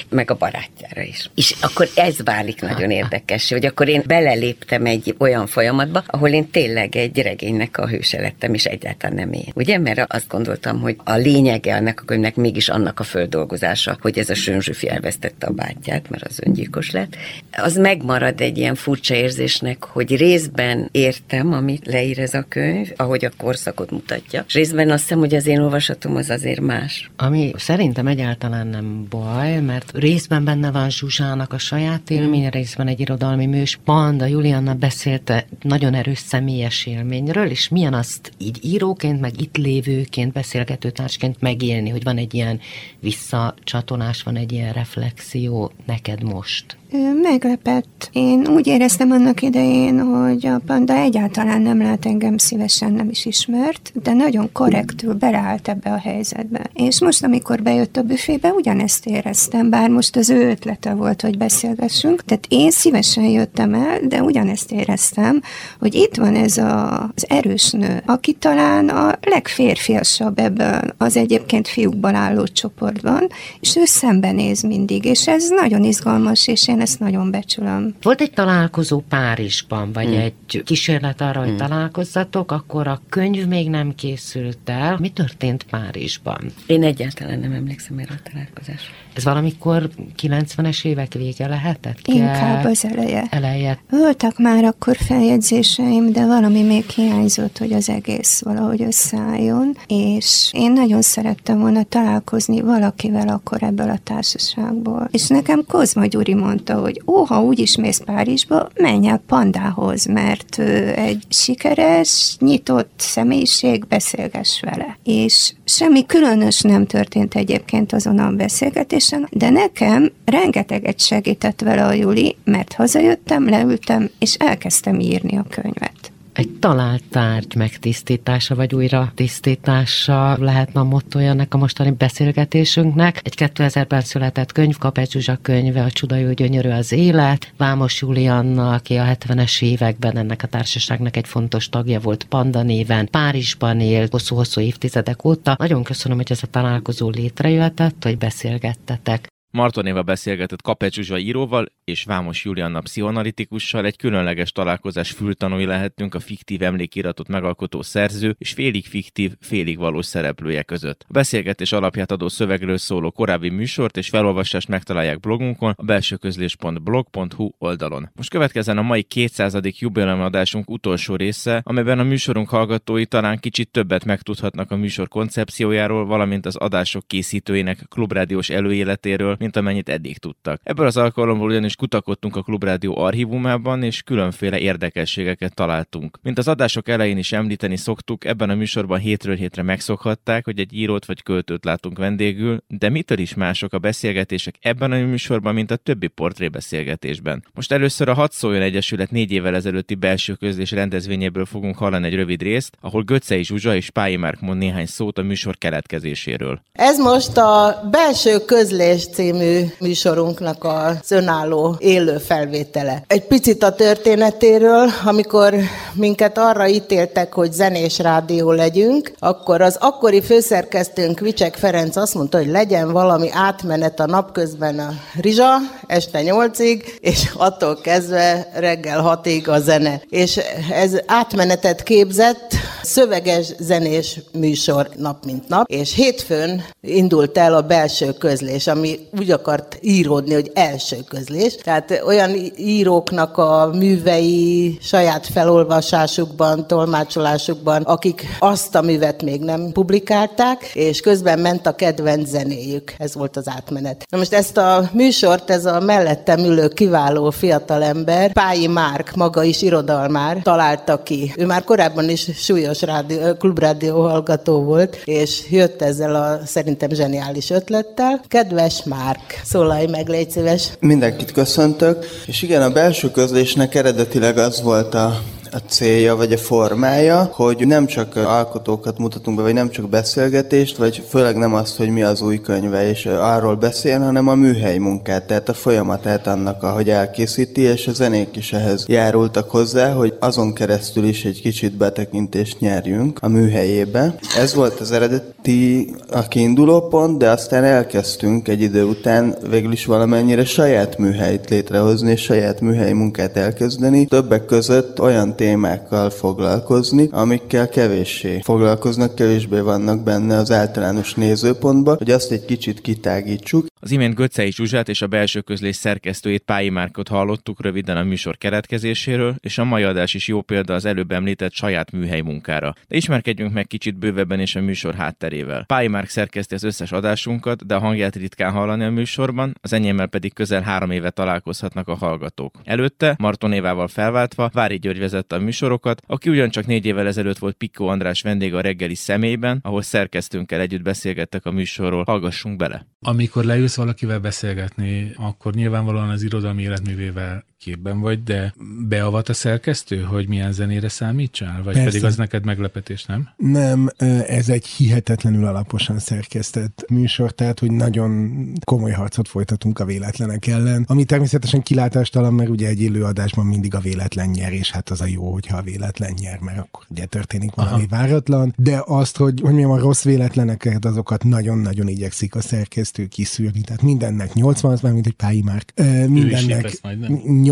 meg a barátjára is. És akkor ez válik nagyon érdekes, hogy akkor én beleléptem egy olyan folyamatba, ahol én tényleg egy regénynek a hőse lettem, és egyáltalán nem én. Ugye, mert azt gondoltam, hogy a lényege ennek a könyvnek mégis annak a földolgozása, hogy ez a Sönzsüfi elvesztette a bátyját, mert az öngyilkos lett. Az megmarad egy ilyen furcsa érzésnek, hogy részben értem, amit leír ez a könyv, ahogy a korszakot mutatja, és részben azt hiszem, hogy az én olvasatom az azért más. Ami szerintem egyáltalán nem baj, mert részben benne van Zsuzsának a saját élmény, részben egy irodalmi műs. Panda Julianna beszélte nagyon erős személyes élményről, és milyen azt így íróként, meg itt lévőként, beszélgetőtársként megélni, hogy van egy ilyen visszacsatolás, van egy ilyen reflexió neked most. Meglepett. Én úgy éreztem annak idején, hogy a panda egyáltalán nem lát engem szívesen, nem is ismert, de nagyon korrektül beleállt ebbe a helyzetbe. És most, amikor bejött a büfébe, ugyanezt éreztem, bár most az ő ötlete volt, hogy beszélgessünk. Tehát én szívesen jöttem el, de ugyanezt éreztem, hogy itt van ez a, az erős nő, aki talán a legférfiasabb ebben az egyébként fiúkból álló csoportban, és ő szembenéz mindig, és ez nagyon izgalmas, és én ezt nagyon becsülöm. Volt egy találkozó Párizsban, vagy hmm. egy kísérlet arra, hogy hmm. találkozzatok, akkor a könyv még nem készült el. Mi történt Párizsban? Én egyáltalán nem emlékszem erre a találkozásra. Ez valamikor 90-es évek vége lehetett? Inkább az eleje. Eleje. Voltak már akkor feljegyzéseim, de valami még hiányzott, hogy az egész valahogy összeálljon, és én nagyon szerettem volna találkozni valakivel akkor ebből a társaságból. És nekem Kozma Gyuri mondta, hogy ó, ha úgyis mész Párizsba, menj el Pandához, mert egy sikeres, nyitott személyiség, beszélgess vele. És semmi különös nem történt egyébként azon a beszélgetésen, de nekem rengeteget segített vele a Juli, mert hazajöttem, leültem, és elkezdtem írni a könyvet egy talált tárgy megtisztítása, vagy újra tisztítása lehetne a mottoja ennek a mostani beszélgetésünknek. Egy 2000-ben született könyv, Kapec Zsuzsa könyve, a Csuda jó gyönyörű az élet. Vámos Julianna, aki a 70-es években ennek a társaságnak egy fontos tagja volt Panda néven, Párizsban élt hosszú-hosszú évtizedek óta. Nagyon köszönöm, hogy ez a találkozó létrejöhetett, hogy beszélgettetek. Martonéva beszélgetett Kapecs Zsuzsa íróval és Vámos Julianna pszichoanalitikussal egy különleges találkozás fültanúi lehettünk a fiktív emlékiratot megalkotó szerző és félig fiktív, félig valós szereplője között. A beszélgetés alapját adó szövegről szóló korábbi műsort és felolvasást megtalálják blogunkon, a belsőközlés.blog.hu oldalon. Most következzen a mai 200. jubileumadásunk utolsó része, amelyben a műsorunk hallgatói talán kicsit többet megtudhatnak a műsor koncepciójáról, valamint az adások készítőinek klubrádiós előéletéről, mint amennyit eddig tudtak. Ebből az alkalomból ugyanis kutakodtunk a Klubrádió archívumában, és különféle érdekességeket találtunk. Mint az adások elején is említeni szoktuk, ebben a műsorban hétről hétre megszokhatták, hogy egy írót vagy költőt látunk vendégül, de mitől is mások a beszélgetések ebben a műsorban, mint a többi portrébeszélgetésben. Most először a Hat Szóljon Egyesület négy évvel ezelőtti belső közlés rendezvényéből fogunk hallani egy rövid részt, ahol Göccei Zsuzsa és Pályi Márk mond néhány szót a műsor keletkezéséről. Ez most a belső közlés cím című műsorunknak az önálló élő felvétele. Egy picit a történetéről, amikor minket arra ítéltek, hogy zenés rádió legyünk, akkor az akkori főszerkesztőnk Vicsek Ferenc azt mondta, hogy legyen valami átmenet a napközben a rizsa, este nyolcig, és attól kezdve reggel hatig a zene. És ez átmenetet képzett, szöveges zenés műsor nap mint nap, és hétfőn indult el a belső közlés, ami úgy akart íródni, hogy első közlés. Tehát olyan íróknak a művei saját felolvasásukban, tolmácsolásukban, akik azt a művet még nem publikálták, és közben ment a kedvenc zenéjük. Ez volt az átmenet. Na most ezt a műsort, ez a mellettem ülő kiváló fiatalember, Pályi Márk, maga is irodalmár, találta ki. Ő már korábban is súlyos rádió, klubrádió hallgató volt, és jött ezzel a szerintem zseniális ötlettel. Kedves Márk, szólalj meg, légy szíves. Mindenkit köszöntök, és igen, a belső közlésnek eredetileg az volt a a célja, vagy a formája, hogy nem csak alkotókat mutatunk be, vagy nem csak beszélgetést, vagy főleg nem azt, hogy mi az új könyve, és arról beszél, hanem a műhely munkát, tehát a folyamatát annak, ahogy elkészíti, és a zenék is ehhez járultak hozzá, hogy azon keresztül is egy kicsit betekintést nyerjünk a műhelyébe. Ez volt az eredeti a kiinduló pont, de aztán elkezdtünk egy idő után végül is valamennyire saját műhelyt létrehozni, és saját műhely munkát elkezdeni. Többek között olyan témákkal foglalkozni, amikkel kevéssé foglalkoznak, kevésbé vannak benne az általános nézőpontban, hogy azt egy kicsit kitágítsuk. Az imént Göccei Zsuzsát és a belső közlés szerkesztőjét Pályi Márkot hallottuk röviden a műsor keretkezéséről, és a mai adás is jó példa az előbb említett saját műhely munkára. De ismerkedjünk meg kicsit bővebben és a műsor hátterével. Pályi Márk szerkeszti az összes adásunkat, de a hangját ritkán hallani a műsorban, az enyémmel pedig közel három éve találkozhatnak a hallgatók. Előtte, Marton Évával felváltva, Vári György vezette a műsorokat, aki ugyancsak négy évvel ezelőtt volt Pikó András vendég a reggeli személyben, ahol szerkesztőnkkel együtt beszélgettek a műsorról. Hallgassunk bele! Amikor leülsz valakivel beszélgetni, akkor nyilvánvalóan az irodalmi életművével képben vagy, de beavat a szerkesztő, hogy milyen zenére számítsál? Vagy Persze. pedig az neked meglepetés, nem? Nem, ez egy hihetetlenül alaposan szerkesztett műsor, tehát hogy nagyon komoly harcot folytatunk a véletlenek ellen, ami természetesen kilátástalan, mert ugye egy előadásban mindig a véletlen nyer, és hát az a jó, hogyha a véletlen nyer, mert akkor ugye történik valami Aha. váratlan, de azt, hogy, hogy mondjam, a rossz véletleneket, azokat nagyon-nagyon igyekszik a szerkesztő kiszűrni, tehát mindennek 80, az már mint egy pályi márk, mindennek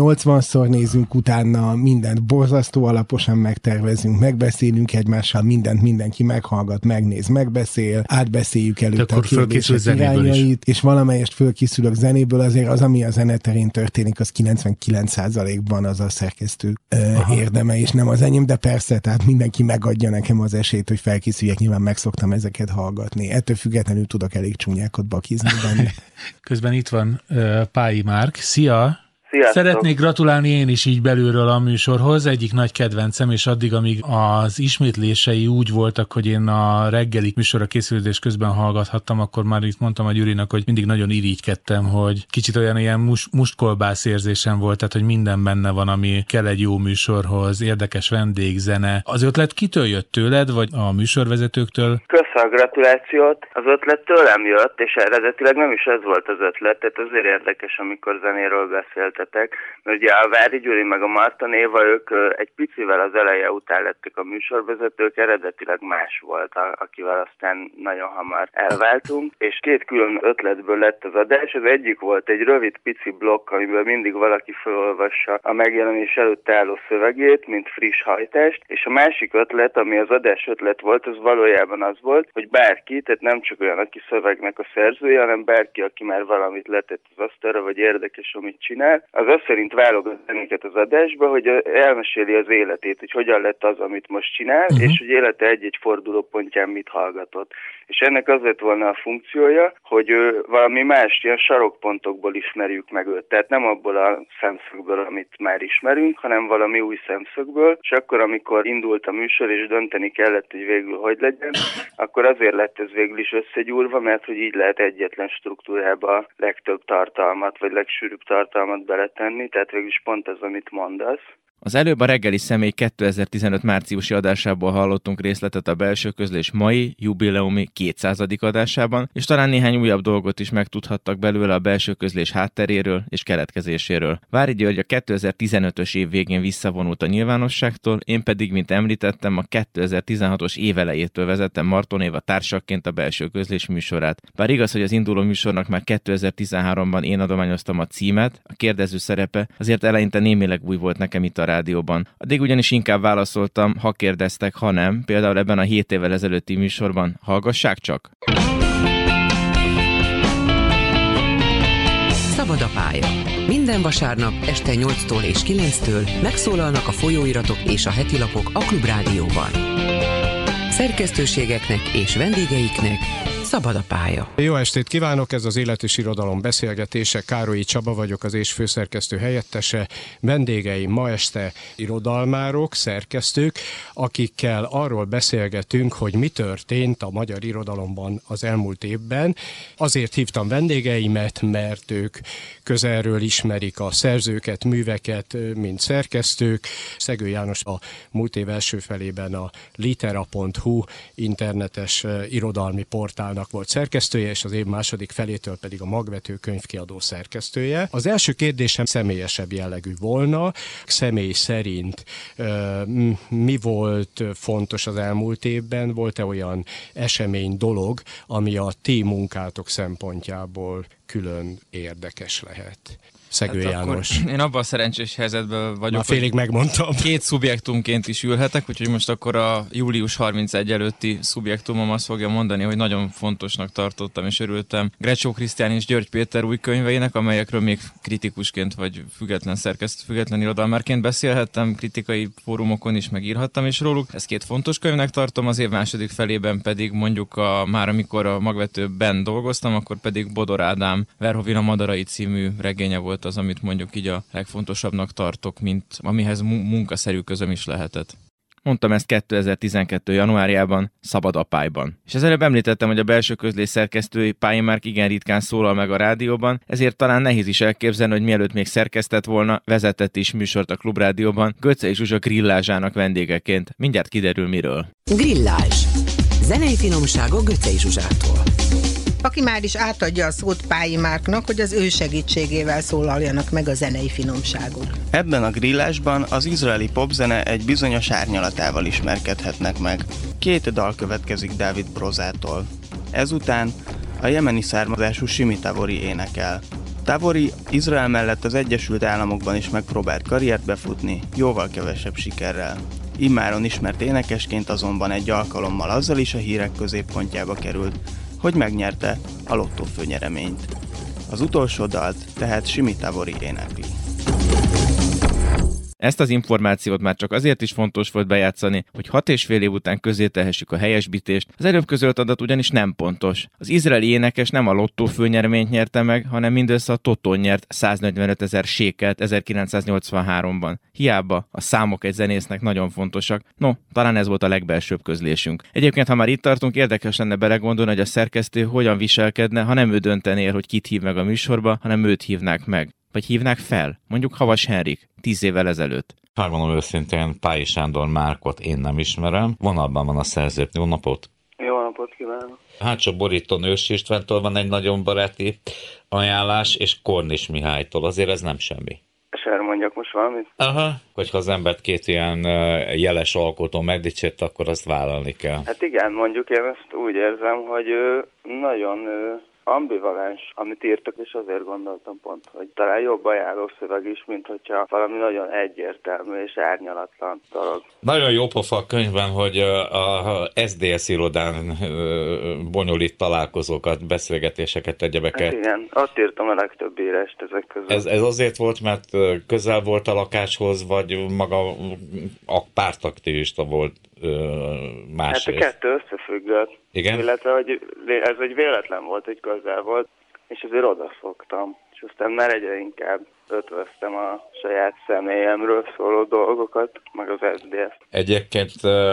80-szor nézünk utána, mindent borzasztó alaposan megtervezünk, megbeszélünk egymással, mindent mindenki meghallgat, megnéz, megbeszél, átbeszéljük előtt a kérdések irányait, és valamelyest fölkészülök zenéből, azért az, ami a zeneterén történik, az 99%-ban az a szerkesztő Aha. érdeme, és nem az enyém, de persze, tehát mindenki megadja nekem az esélyt, hogy felkészüljek, nyilván megszoktam ezeket hallgatni. Ettől függetlenül tudok elég csúnyákat bakizni benne. Közben itt van uh, Pályi Márk. Szia! Sziasztok. Szeretnék gratulálni én is így belülről a műsorhoz, egyik nagy kedvencem, és addig, amíg az ismétlései úgy voltak, hogy én a reggeli műsorra készülés közben hallgathattam, akkor már itt mondtam a Gyurinak, hogy mindig nagyon irigykedtem, hogy kicsit olyan ilyen mus, mustkolbász érzésem volt, tehát hogy minden benne van, ami kell egy jó műsorhoz, érdekes vendég, zene. Az ötlet kitől jött tőled, vagy a műsorvezetőktől? Köszönöm a gratulációt. Az ötlet tőlem jött, és eredetileg nem is ez volt az ötlet, tehát azért érdekes, amikor zenéről beszélt beszéltetek, mert ugye a Vári Gyuri meg a Marta Néva, ők egy picivel az eleje után lettek a műsorvezetők, eredetileg más volt, akivel aztán nagyon hamar elváltunk, és két külön ötletből lett az adás. Az egyik volt egy rövid pici blokk, amiben mindig valaki felolvassa a megjelenés előtt álló szövegét, mint friss hajtást, és a másik ötlet, ami az adás ötlet volt, az valójában az volt, hogy bárki, tehát nem csak olyan, aki szövegnek a szerzője, hanem bárki, aki már valamit letett az asztalra, vagy érdekes, amit csinál, az azt szerint válogat zenéket az adásba, hogy elmeséli az életét, hogy hogyan lett az, amit most csinál, uh-huh. és hogy élete egy-egy fordulópontján mit hallgatott. És ennek az lett volna a funkciója, hogy ő valami más ilyen sarokpontokból ismerjük meg őt. Tehát nem abból a szemszögből, amit már ismerünk, hanem valami új szemszögből. És akkor, amikor indult a műsor, és dönteni kellett, hogy végül hogy legyen, akkor azért lett ez végül is összegyúrva, mert hogy így lehet egyetlen struktúrába legtöbb tartalmat, vagy legsűrűbb tartalmat bele beletenni, tehát végül is pont ez, amit mondasz. Az előbb a reggeli személy 2015 márciusi adásából hallottunk részletet a belső közlés mai, jubileumi 200. adásában, és talán néhány újabb dolgot is megtudhattak belőle a belső közlés hátteréről és keletkezéséről. Vári György a 2015-ös év végén visszavonult a nyilvánosságtól, én pedig, mint említettem, a 2016-os évelejétől vezettem Marton Éva társakként a belső közlés műsorát. Bár igaz, hogy az induló műsornak már 2013-ban én adományoztam a címet, a kérdező szerepe, azért eleinte némileg új volt nekem itt a rádióban. Addig ugyanis inkább válaszoltam, ha kérdeztek, ha nem, például ebben a 7 évvel ezelőtti műsorban. Hallgassák csak! Szabad a pálya. Minden vasárnap este 8-tól és 9-től megszólalnak a folyóiratok és a hetilapok a Klubrádióban. Szerkesztőségeknek és vendégeiknek Szabad a pálya. Jó estét kívánok, ez az Élet és Irodalom beszélgetése. Károlyi Csaba vagyok, az és főszerkesztő helyettese. Vendégei ma este irodalmárok, szerkesztők, akikkel arról beszélgetünk, hogy mi történt a magyar irodalomban az elmúlt évben. Azért hívtam vendégeimet, mert ők közelről ismerik a szerzőket, műveket, mint szerkesztők. Szegő János a múlt év első felében a litera.hu internetes irodalmi portálnak Magvetőnak volt szerkesztője, és az év második felétől pedig a Magvető könyvkiadó szerkesztője. Az első kérdésem személyesebb jellegű volna. Személy szerint mi volt fontos az elmúlt évben? Volt-e olyan esemény, dolog, ami a ti munkátok szempontjából külön érdekes lehet? Szegő hát János. Én abban a szerencsés helyzetben vagyok, Már félig megmondtam. Két szubjektumként is ülhetek, úgyhogy most akkor a július 31 előtti szubjektumom azt fogja mondani, hogy nagyon fontosnak tartottam és örültem Grecsó Krisztián és György Péter új könyveinek, amelyekről még kritikusként vagy független szerkesztő, független irodalmárként beszélhettem, kritikai fórumokon is megírhattam is róluk. Ez két fontos könyvnek tartom, az év második felében pedig mondjuk a, már amikor a magvetőben dolgoztam, akkor pedig Bodor Ádám Verhovina Madarai című regénye volt az, amit mondjuk így a legfontosabbnak tartok, mint amihez munkaszerű közöm is lehetett. Mondtam ezt 2012. januárjában, Szabad Apályban. És az előbb említettem, hogy a belső közlés szerkesztői Pályamárk igen ritkán szólal meg a rádióban, ezért talán nehéz is elképzelni, hogy mielőtt még szerkesztett volna, vezetett is műsort a Klubrádióban, Göce és Zsuzsa grillázsának vendégeként. Mindjárt kiderül miről. Grillázs. Zenei finomságok Göce és Zsuzsától aki már is átadja a szót Pályi Márknak, hogy az ő segítségével szólaljanak meg a zenei finomságok. Ebben a grillásban az izraeli popzene egy bizonyos árnyalatával ismerkedhetnek meg. Két dal következik David Brozától. Ezután a jemeni származású Simi Tavori énekel. Tavori Izrael mellett az Egyesült Államokban is megpróbált karriert befutni, jóval kevesebb sikerrel. Immáron ismert énekesként azonban egy alkalommal azzal is a hírek középpontjába került, hogy megnyerte a lottó főnyereményt. Az utolsó dalt tehát Simi Tavori énekli. Ezt az információt már csak azért is fontos volt bejátszani, hogy hat és fél év után közé tehessük a helyesbítést. Az előbb közölt adat ugyanis nem pontos. Az izraeli énekes nem a lottó főnyerményt nyerte meg, hanem mindössze a Toton nyert 145 ezer sékelt 1983-ban. Hiába, a számok egy zenésznek nagyon fontosak. No, talán ez volt a legbelsőbb közlésünk. Egyébként, ha már itt tartunk, érdekes lenne belegondolni, hogy a szerkesztő hogyan viselkedne, ha nem ő döntené hogy kit hív meg a műsorba, hanem őt hívnák meg. Vagy hívnák fel, mondjuk Havas Henrik, tíz évvel ezelőtt. Megmondom őszintén, Pályi Sándor Márkot én nem ismerem. Vonalban van a szerző. Jó napot! Jó napot kívánok! Hátsó borítón Ős Istvántól van egy nagyon baráti ajánlás, és Kornis Mihálytól. Azért ez nem semmi. És erre mondjak most valamit? Aha, hogyha az embert két ilyen jeles alkotó megdicsért, akkor azt vállalni kell. Hát igen, mondjuk én ezt úgy érzem, hogy nagyon ambivalens, amit írtak, és azért gondoltam pont, hogy talán jobb ajánló szöveg is, mint hogyha valami nagyon egyértelmű és árnyalatlan dolog. Nagyon jó pofa a könyvben, hogy a SZDSZ irodán bonyolít találkozókat, beszélgetéseket, egyebeket. Hát igen, azt írtam a legtöbb írást ezek között. Ez, ez azért volt, mert közel volt a lakáshoz, vagy maga a pártaktivista volt másrészt? Hát a kettő összefüggött. Igen? Illetve, hogy ez egy véletlen volt, hogy közel volt, és azért odaszoktam. És aztán már egyre inkább ötvöztem a saját személyemről szóló dolgokat, meg az SZDSZ. Egyébként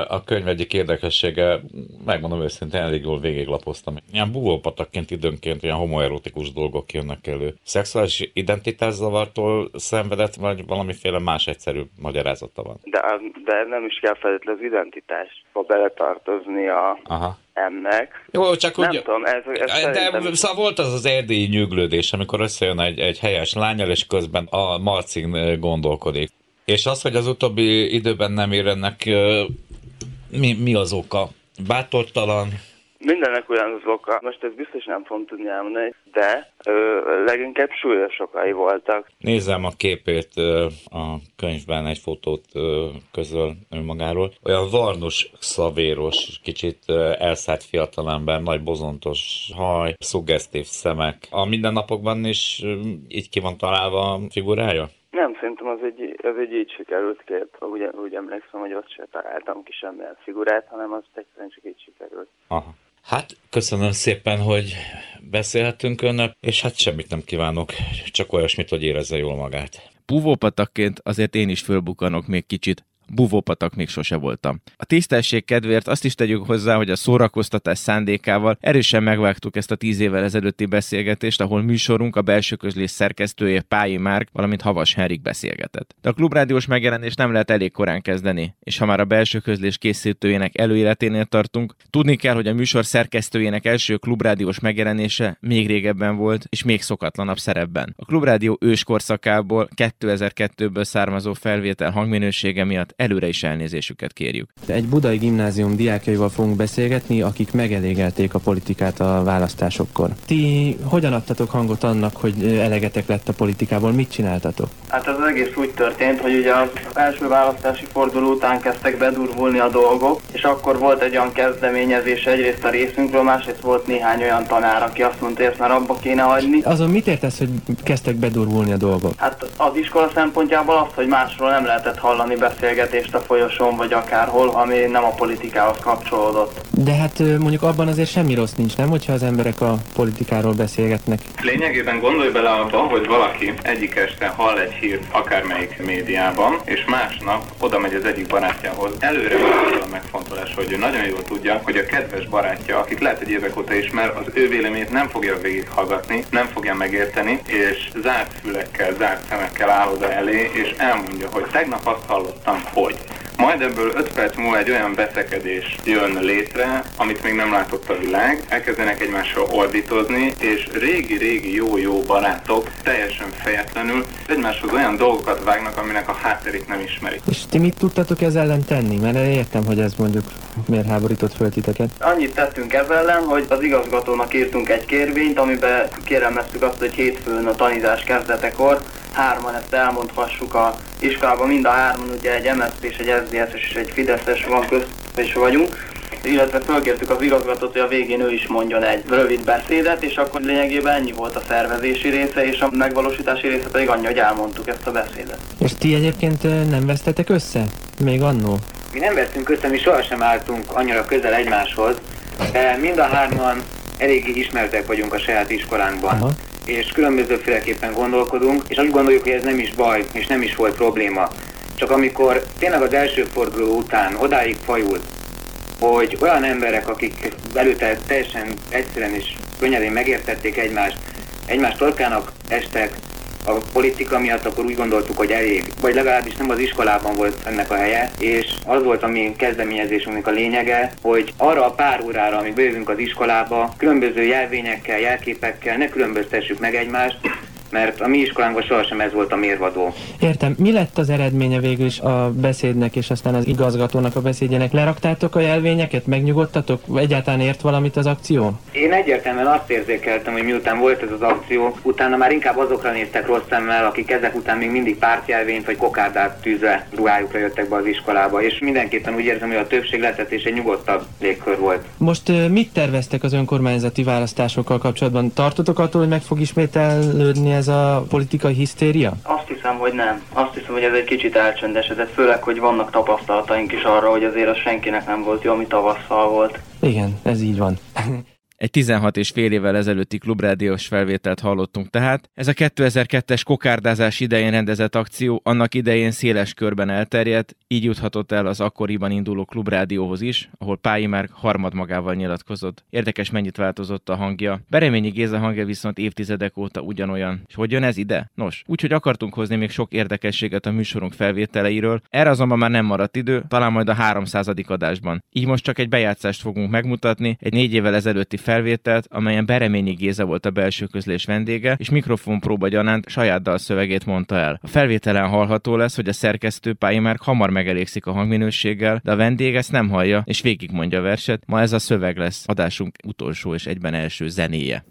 a könyv egyik érdekessége, megmondom őszintén, elég jól végiglapoztam. Ilyen búvópatakként időnként ilyen homoerotikus dolgok jönnek elő. Szexuális identitászavartól szenvedett, vagy valamiféle más egyszerű magyarázata van? De, de nem is kell feltétlenül az identitás, ha beletartozni a, Aha ennek. Jó, csak nem úgy... tudom, ez, ez de szerintem... szóval volt az az erdélyi nyüglődés, amikor összejön egy, egy helyes lányal, és közben a Marcin gondolkodik. És az, hogy az utóbbi időben nem ér ennek, mi, mi az oka? Bátortalan, Mindennek olyan az oka, most ez biztos nem fogom tudni elmondani, de ö, leginkább súlyos okai voltak. Nézem a képét ö, a könyvben, egy fotót ö, közöl önmagáról. Olyan varnus, szavéros, kicsit ö, elszállt fiatalember, nagy bozontos haj, szuggesztív szemek. A mindennapokban is ö, így ki van találva a figurája? Nem, szerintem az egy, az egy így sikerült kép. Úgy, úgy emlékszem, hogy ott se találtam ki semmilyen figurát, hanem az egyszerűen csak így sikerült. Aha. Hát köszönöm szépen, hogy beszélhetünk önnek, és hát semmit nem kívánok, csak olyasmit, hogy érezze jól magát. Búvópatakként azért én is fölbukanok még kicsit buvópatak még sose voltam. A tisztesség kedvéért azt is tegyük hozzá, hogy a szórakoztatás szándékával erősen megvágtuk ezt a tíz évvel ezelőtti beszélgetést, ahol műsorunk a belső közlés szerkesztője Pályi Márk, valamint Havas Henrik beszélgetett. De a klubrádiós megjelenés nem lehet elég korán kezdeni, és ha már a belső közlés készítőjének előéleténél tartunk, tudni kell, hogy a műsor szerkesztőjének első klubrádiós megjelenése még régebben volt, és még szokatlanabb szerepben. A klubrádió őskorszakából 2002-ből származó felvétel hangminősége miatt előre is elnézésüket kérjük. Egy budai gimnázium diákjaival fogunk beszélgetni, akik megelégelték a politikát a választásokkor. Ti hogyan adtatok hangot annak, hogy elegetek lett a politikából? Mit csináltatok? Hát az egész úgy történt, hogy ugye az első választási forduló után kezdtek bedurvulni a dolgok, és akkor volt egy olyan kezdeményezés egyrészt a részünkről, másrészt volt néhány olyan tanár, aki azt mondta, hogy ezt már abba kéne hagyni. Azon mit értesz, hogy kezdtek bedurvulni a dolgok? Hát az iskola szempontjából azt, hogy másról nem lehetett hallani beszélgetni beszélgetést a folyosón vagy akárhol, ami nem a politikához kapcsolódott. De hát mondjuk abban azért semmi rossz nincs, nem, hogyha az emberek a politikáról beszélgetnek? Lényegében gondolj bele abba, hogy valaki egyik este hall egy hírt akármelyik médiában, és másnap oda megy az egyik barátjához. Előre van a megfontolás, hogy ő nagyon jól tudja, hogy a kedves barátja, akit lehet, hogy évek óta ismer, az ő véleményét nem fogja végighallgatni, nem fogja megérteni, és zárt fülekkel, zárt szemekkel áll oda elé, és elmondja, hogy tegnap azt hallottam, hogy. Majd ebből 5 perc múlva egy olyan veszekedés jön létre, amit még nem látott a világ, elkezdenek egymással ordítozni, és régi-régi jó-jó barátok teljesen fejetlenül egymáshoz olyan dolgokat vágnak, aminek a hátterét nem ismerik. És ti mit tudtatok ezzel ellen tenni? Mert értem, hogy ez mondjuk miért háborított föl titeket. Annyit tettünk ezzel ellen, hogy az igazgatónak írtunk egy kérvényt, amiben kérelmeztük azt, hogy hétfőn a tanítás kezdetekor hárman ezt elmondhassuk a iskolában, mind a hárman ugye egy MSZP és egy SZDSZ és egy Fideszes van közt és vagyunk, illetve fölkértük az igazgatót, hogy a végén ő is mondjon egy rövid beszédet, és akkor lényegében ennyi volt a szervezési része, és a megvalósítási része pedig annyi, hogy elmondtuk ezt a beszédet. És ti egyébként nem vesztetek össze? Még annó? Mi nem vesztünk össze, mi sohasem álltunk annyira közel egymáshoz, de mind a hárman eléggé ismertek vagyunk a saját iskolánkban. Aha és különbözőféleképpen gondolkodunk, és úgy gondoljuk, hogy ez nem is baj, és nem is volt probléma. Csak amikor tényleg az első forduló után odáig fajult, hogy olyan emberek, akik előtte teljesen egyszerűen és könnyedén megértették egymást, egymás torkának estek, a politika miatt, akkor úgy gondoltuk, hogy elég, vagy legalábbis nem az iskolában volt ennek a helye, és az volt a mi kezdeményezésünknek a lényege, hogy arra a pár órára, amíg bejövünk az iskolába, különböző jelvényekkel, jelképekkel ne különböztessük meg egymást, mert a mi iskolánkban sohasem ez volt a mérvadó. Értem. Mi lett az eredménye végül is a beszédnek és aztán az igazgatónak a beszédjének? Leraktátok a jelvényeket? Megnyugodtatok? Egyáltalán ért valamit az akció? Én egyértelműen azt érzékeltem, hogy miután volt ez az akció, utána már inkább azokra néztek rossz szemmel, akik ezek után még mindig pártjelvényt vagy kokárdát tűzve ruhájukra jöttek be az iskolába, és mindenképpen úgy érzem, hogy a többség letett és egy nyugodtabb légkör volt. Most mit terveztek az önkormányzati választásokkal kapcsolatban? Tartotok attól, hogy meg fog ismételődni ez a politikai hisztéria? Azt hiszem, hogy nem. Azt hiszem, hogy ez egy kicsit elcsöndesedett, főleg, hogy vannak tapasztalataink is arra, hogy azért az senkinek nem volt jó, ami tavasszal volt. Igen, ez így van. Egy 16 és fél évvel ezelőtti klubrádiós felvételt hallottunk tehát. Ez a 2002-es kokárdázás idején rendezett akció annak idején széles körben elterjedt, így juthatott el az akkoriban induló klubrádióhoz is, ahol Pályi már harmad magával nyilatkozott. Érdekes, mennyit változott a hangja. Bereményi Géza hangja viszont évtizedek óta ugyanolyan. És hogy jön ez ide? Nos, úgyhogy akartunk hozni még sok érdekességet a műsorunk felvételeiről, erre azonban már nem maradt idő, talán majd a 300. adásban. Így most csak egy bejátszást fogunk megmutatni, egy négy évvel ezelőtti felvételt, amelyen Bereményi Géza volt a belső közlés vendége, és mikrofon próba gyanánt saját dal szövegét mondta el. A felvételen hallható lesz, hogy a szerkesztő Pályi már hamar megelégszik a hangminőséggel, de a vendég ezt nem hallja, és végig mondja a verset. Ma ez a szöveg lesz adásunk utolsó és egyben első zenéje.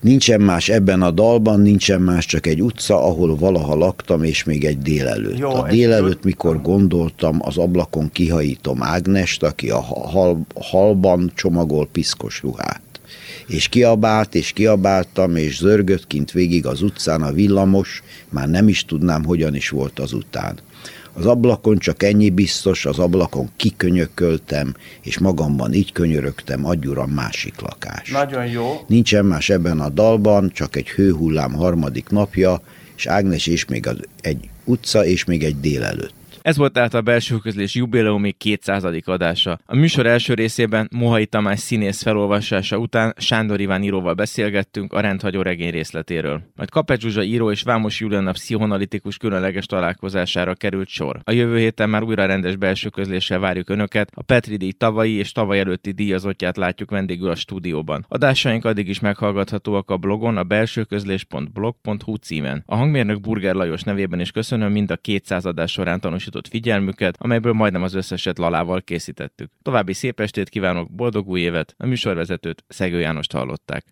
Nincsen más ebben a dalban, nincsen más, csak egy utca, ahol valaha laktam, és még egy délelőtt. Jó, a délelőtt, mikor gondoltam, az ablakon kihajítom Ágnest, aki a hal, halban csomagol piszkos ruhát. És kiabált, és kiabáltam, és zörgött kint végig az utcán a villamos, már nem is tudnám, hogyan is volt az után. Az ablakon csak ennyi biztos, az ablakon kikönyököltem, és magamban így könyörögtem, adjuram másik lakás. Nagyon jó. Nincsen más ebben a dalban, csak egy hőhullám harmadik napja, és Ágnes és még az, egy utca, és még egy délelőtt. Ez volt tehát a belső közlés jubileumi 200. adása. A műsor első részében Mohai Tamás színész felolvasása után Sándor Iván íróval beszélgettünk a rendhagyó regény részletéről. Majd Kapec Zsuzsa író és Vámos Juliana pszichonalitikus különleges találkozására került sor. A jövő héten már újra rendes belső közléssel várjuk Önöket, a Petri díj tavalyi és tavaly előtti díjazottját látjuk vendégül a stúdióban. Adásaink addig is meghallgathatóak a blogon a belsőközlés.blog.hu címen. A hangmérnök Burger Lajos nevében is köszönöm mind a 200 adás során tanúsított biztosított figyelmüket, amelyből majdnem az összeset lalával készítettük. További szép estét kívánok, boldog új évet! A műsorvezetőt Szegő Jánost hallották.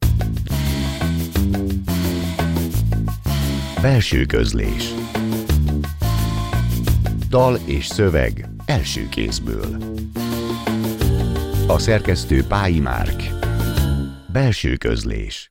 Belső közlés Dal és szöveg első kézből A szerkesztő Pályi Márk Belső közlés